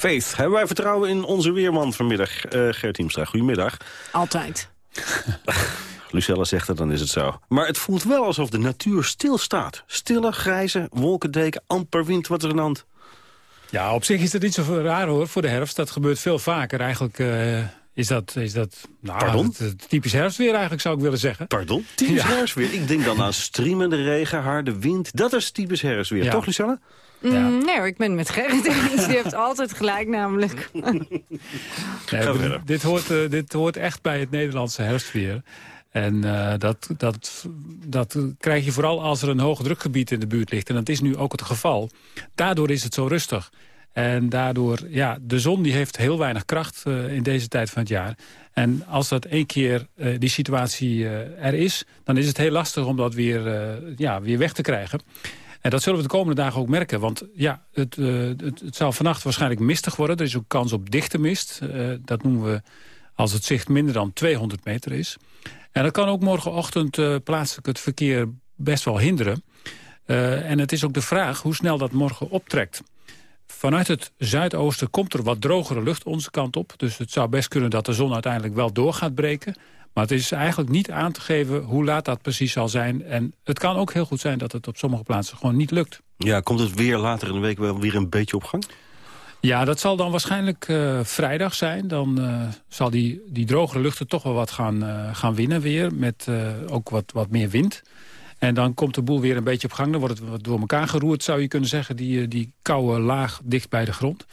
Faith. Hebben wij vertrouwen in onze weerman vanmiddag, uh, Gert Hiemstra. Goedemiddag. Altijd. Lucella zegt het, dan is het zo. Maar het voelt wel alsof de natuur stilstaat. Stille, grijze, wolkendeken, amper wind. Wat is er aan de hand? Ja, op zich is dat niet zo raar hoor, voor de herfst. Dat gebeurt veel vaker. Eigenlijk uh, is dat, is dat nou, Pardon? Het, het typisch herfstweer eigenlijk, zou ik willen zeggen. Pardon? Typisch ja. herfstweer? Ik denk dan aan streamende regen, harde wind. Dat is typisch herfstweer, ja. toch Lucella? Ja. Mm, nee hoor, ik ben met Gerrit eens. Die heeft altijd gelijk namelijk. nee, dit, hoort, uh, dit hoort echt bij het Nederlandse herfstweer. En uh, dat, dat, dat krijg je vooral als er een hoog drukgebied in de buurt ligt. En dat is nu ook het geval. Daardoor is het zo rustig. En daardoor, ja, de zon die heeft heel weinig kracht uh, in deze tijd van het jaar. En als dat één keer uh, die situatie uh, er is... dan is het heel lastig om dat weer, ja, weer weg te krijgen. En dat zullen we de komende dagen ook merken. Want ja, het, het, het zal vannacht waarschijnlijk mistig worden. Er is ook kans op dichte mist. dat noemen we als het zicht minder dan 200 meter is. En dat kan ook morgenochtend plaatselijk het verkeer best wel hinderen. en het is ook de vraag hoe snel dat morgen optrekt. Vanuit het zuidoosten komt er wat drogere lucht onze kant op. Dus het zou best kunnen dat de zon uiteindelijk wel door gaat breken. Maar het is eigenlijk niet aan te geven hoe laat dat precies zal zijn. En het kan ook heel goed zijn dat het op sommige plaatsen gewoon niet lukt. Ja, komt het weer later in de week wel weer een beetje op gang? Ja, dat zal dan waarschijnlijk uh, vrijdag zijn. Dan uh, zal die, die drogere luchten toch wel wat gaan, uh, gaan winnen weer. Met ook wat, wat meer wind. En dan komt de boel weer een beetje op gang. Dan wordt het wat door elkaar geroerd, zou je kunnen zeggen. Die, die koude laag dicht bij de grond.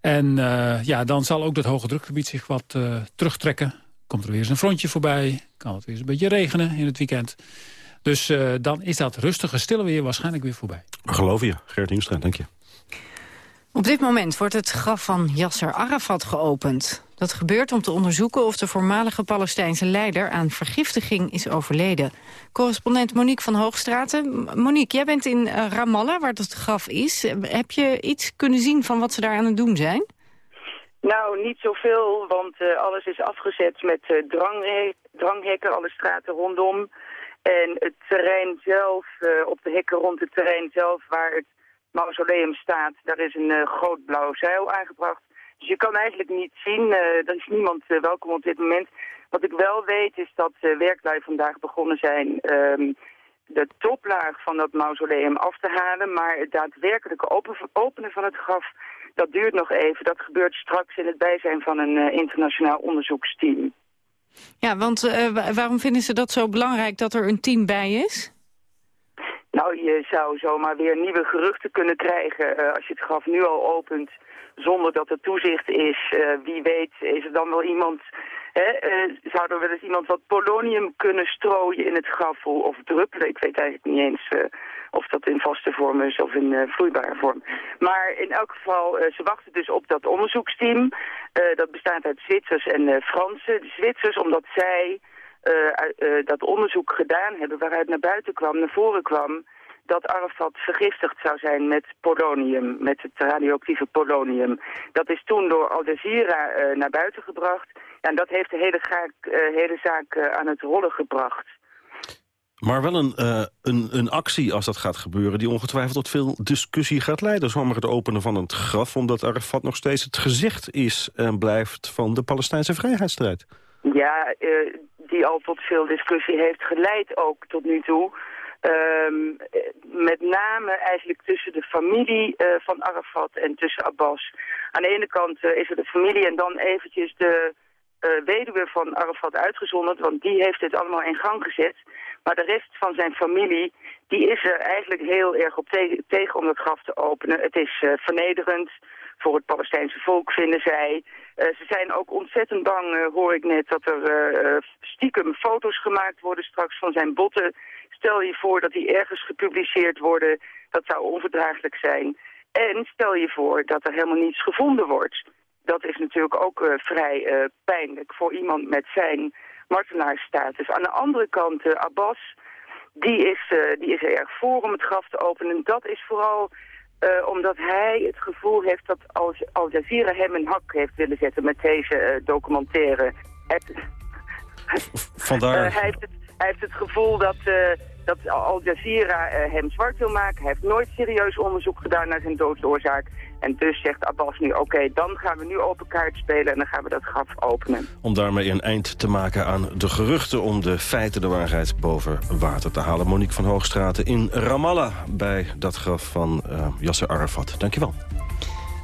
En ja, dan zal ook dat hoge drukgebied zich wat terugtrekken. Komt er weer eens een frontje voorbij. Kan het weer eens een beetje regenen in het weekend. Dus uh, dan is dat rustige, stille weer waarschijnlijk weer voorbij. Geloof je, Gert Hiemstra, dank je. Op dit moment wordt het graf van Yasser Arafat geopend. Dat gebeurt om te onderzoeken of de voormalige Palestijnse leider aan vergiftiging is overleden. Correspondent Monique van Hoogstraten. Monique, jij bent in Ramallah, waar het graf is. Heb je iets kunnen zien van wat ze daar aan het doen zijn? Nou, niet zoveel, want uh, alles is afgezet met uh, dranghe dranghekken, alle straten rondom. En het terrein zelf, uh, op de hekken rond het terrein zelf, waar het mausoleum staat, daar is een groot blauw zeil aangebracht. Dus je kan eigenlijk niet zien, er is niemand welkom op dit moment. Wat ik wel weet is dat werklui vandaag begonnen zijn um, de toplaag van dat mausoleum af te halen. Maar het daadwerkelijke open, openen van het graf, dat duurt nog even. Dat gebeurt straks in het bijzijn van een uh, internationaal onderzoeksteam. Ja, want uh, waarom vinden ze dat zo belangrijk dat er een team bij is? Nou, je zou zomaar weer nieuwe geruchten kunnen krijgen uh, als je het graf nu al opent zonder dat er toezicht is. wie weet is er dan wel iemand He, uh, zou er wel eens iemand wat polonium kunnen strooien in het graf of druppelen? Ik weet eigenlijk niet eens uh, of dat in vaste vorm is of in uh, vloeibare vorm. Maar in elk geval, ze wachten dus op dat onderzoeksteam. dat bestaat uit Zwitsers en Fransen. De Zwitsers, omdat zij dat onderzoek gedaan hebben waaruit naar buiten kwam, naar voren kwam dat Arafat vergiftigd zou zijn met polonium, met het radioactieve polonium. Dat is toen door Al Jazeera naar buiten gebracht. En dat heeft de hele, gaak, uh, hele zaak uh, aan het rollen gebracht. Maar wel een, een, een actie als dat gaat gebeuren... die ongetwijfeld tot veel discussie gaat leiden. Zomaar het openen van het graf... omdat Arafat nog steeds het gezicht is en blijft van de Palestijnse vrijheidsstrijd. Ja, die al tot veel discussie heeft geleid ook tot nu toe... Um, met name eigenlijk tussen de familie uh, van Arafat en tussen Abbas. Aan de ene kant is er de familie en dan eventjes de weduwe van Arafat uitgezonderd, want die heeft dit allemaal in gang gezet. Maar de rest van zijn familie, die is er eigenlijk heel erg op te tegen om het graf te openen. Het is vernederend voor het Palestijnse volk, vinden zij. ze zijn ook ontzettend bang, hoor ik net, dat er stiekem foto's gemaakt worden straks van zijn botten Stel je voor dat die ergens gepubliceerd worden. Dat zou onverdraaglijk zijn. En stel je voor dat er helemaal niets gevonden wordt. Dat is natuurlijk ook uh, vrij uh, pijnlijk voor iemand met zijn martelaarsstatus. Aan de andere kant, uh, Abbas, die is, die is er erg voor om het graf te openen. Dat is vooral omdat hij het gevoel heeft dat Al, Al Jazeera hem een hak heeft willen zetten met deze documentaire. Het, Vandaar... hij, heeft het, hij heeft het gevoel dat dat Al Jazeera uh, hem zwart wil maken. Hij heeft nooit serieus onderzoek gedaan naar zijn doodsoorzaak. En dus zegt Abbas nu, oké, dan gaan we nu open kaart spelen en dan gaan we dat graf openen. Om daarmee een eind te maken aan de geruchten om de feiten de waarheid boven water te halen. Monique van Hoogstraten in Ramallah bij dat graf van uh, Yasser Arafat. Dankjewel.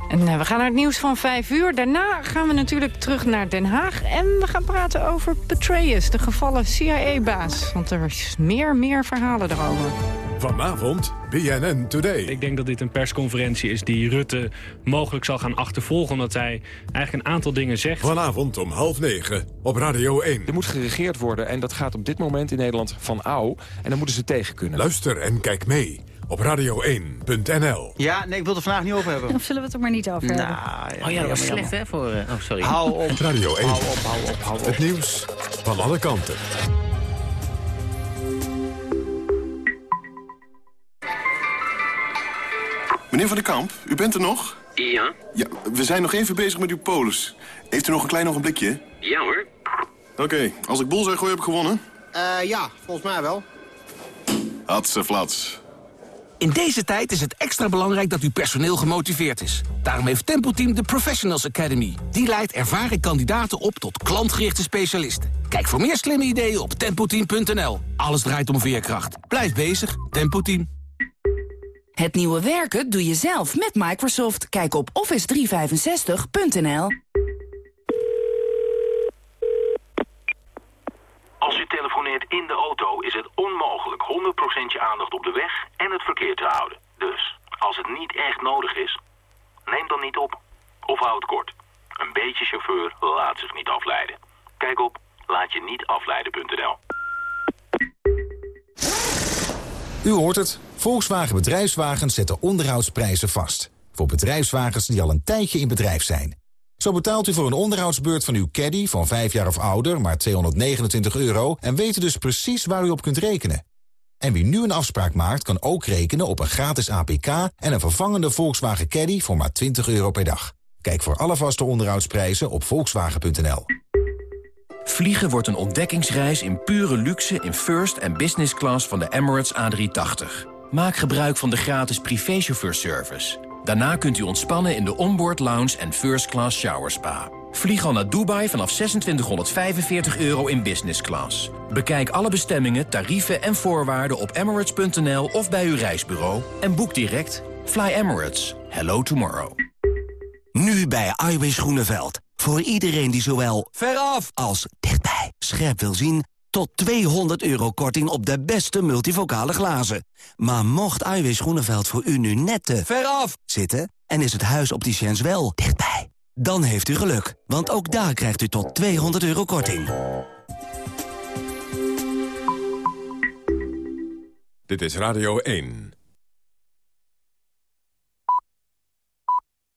En uh, we gaan naar het nieuws van 5 uur. Daarna gaan we natuurlijk terug naar Den Haag. En we gaan praten over Petraeus, de gevallen CIA-baas. Want er is meer, meer verhalen erover. Vanavond BNN Today. Ik denk dat dit een persconferentie is die Rutte mogelijk zal gaan achtervolgen... omdat hij eigenlijk een aantal dingen zegt. Vanavond om half negen op Radio 1. Er moet geregeerd worden en dat gaat op dit moment in Nederland van ouw. En dan moeten ze tegen kunnen. Luister en kijk mee op radio1.nl. Ja, nee, ik wil het er vandaag niet over hebben. Of zullen we het er maar niet over hebben? Nou, ja, oh ja, dat was slecht hè? Voor, uh, oh, sorry. Hou op. Radio 1. Hou op, hou op, hou op. Het nieuws van alle kanten. Meneer Van der Kamp, u bent er nog? Ja. Ja, we zijn nog even bezig met uw polis. Heeft u nog een klein ogenblikje? Ja hoor. Oké, okay, als ik bol zeg, gooi heb ik gewonnen? Uh, ja, volgens mij wel. Flats. In deze tijd is het extra belangrijk dat uw personeel gemotiveerd is. Daarom heeft Tempo Team de Professionals Academy. Die leidt ervaren kandidaten op tot klantgerichte specialisten. Kijk voor meer slimme ideeën op tempoteam.nl. Alles draait om veerkracht. Blijf bezig, Tempo Team. Het nieuwe werken doe je zelf met Microsoft. Kijk op office365.nl. Als u telefoneert in de auto is het onmogelijk 100% je aandacht op de weg en het verkeer te houden. Dus, als het niet echt nodig is, neem dan niet op. Of houd het kort. Een beetje chauffeur laat zich niet afleiden. Kijk op laatje-niet-afleiden.nl. U hoort het. Volkswagen Bedrijfswagens zetten onderhoudsprijzen vast. Voor bedrijfswagens die al een tijdje in bedrijf zijn. Zo betaalt u voor een onderhoudsbeurt van uw caddy van 5 jaar of ouder maar 229 euro... en weet dus precies waar u op kunt rekenen. En wie nu een afspraak maakt kan ook rekenen op een gratis APK... en een vervangende Volkswagen Caddy voor maar 20 euro per dag. Kijk voor alle vaste onderhoudsprijzen op volkswagen.nl. Vliegen wordt een ontdekkingsreis in pure luxe in first en business class van de Emirates A380. Maak gebruik van de gratis privéchauffeurservice. Daarna kunt u ontspannen in de onboard lounge en first class shower spa. Vlieg al naar Dubai vanaf 2645 euro in business class. Bekijk alle bestemmingen, tarieven en voorwaarden op emirates.nl of bij uw reisbureau en boek direct. Fly Emirates. Hello tomorrow. Nu bij Iwis Groeneveld. Voor iedereen die zowel veraf als dichtbij scherp wil zien... tot 200 euro korting op de beste multivocale glazen. Maar mocht Iwis Groeneveld voor u nu net te veraf zitten... en is het huis opticiens wel dichtbij... dan heeft u geluk, want ook daar krijgt u tot 200 euro korting. Dit is Radio 1.